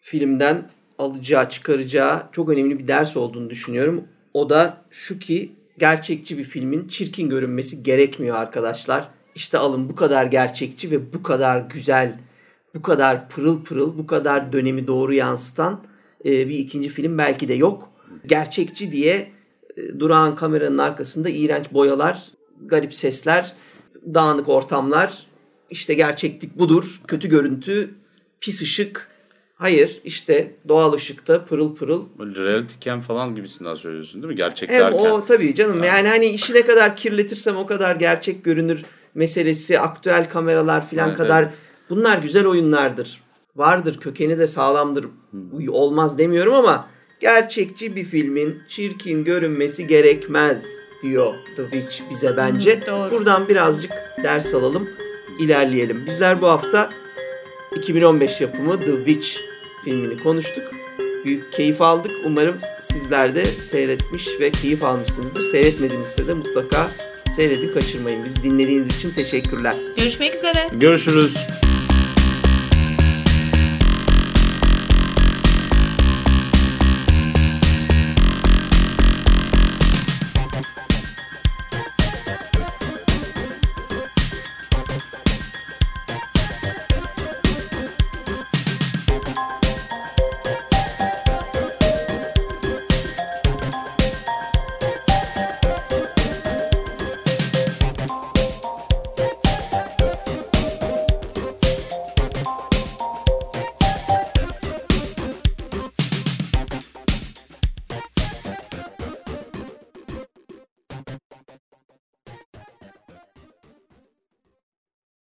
filmden alacağı, çıkaracağı çok önemli bir ders olduğunu düşünüyorum. O da şu ki gerçekçi bir filmin çirkin görünmesi gerekmiyor arkadaşlar. İşte alın bu kadar gerçekçi ve bu kadar güzel, bu kadar pırıl pırıl, bu kadar dönemi doğru yansıtan e, bir ikinci film belki de yok. Gerçekçi diye e, durağan kameranın arkasında iğrenç boyalar, garip sesler, dağınık ortamlar. İşte gerçeklik budur. Kötü görüntü, pis ışık. Hayır işte doğal ışıkta pırıl pırıl. Böyle reality cam falan gibisinden söylüyorsun değil mi? Gerçek Hem derken. o tabii canım yani hani işi ne kadar kirletirsem o kadar gerçek görünür meselesi, aktüel kameralar filan Evet, kadar bunlar güzel oyunlardır. Vardır kökeni de sağlamdır. Olmaz demiyorum ama gerçekçi bir filmin çirkin görünmesi gerekmez diyor The Witch bize bence. Hı, doğru. Buradan birazcık ders alalım, ilerleyelim. Bizler bu hafta 2015 yapımı The Witch filmini konuştuk. Büyük keyif aldık. Umarım sizler de seyretmiş ve keyif almışsınızdır. Seyretmediğinizde de mutlaka seyredin kaçırmayın. Bizi dinlediğiniz için teşekkürler. Görüşmek üzere. Görüşürüz.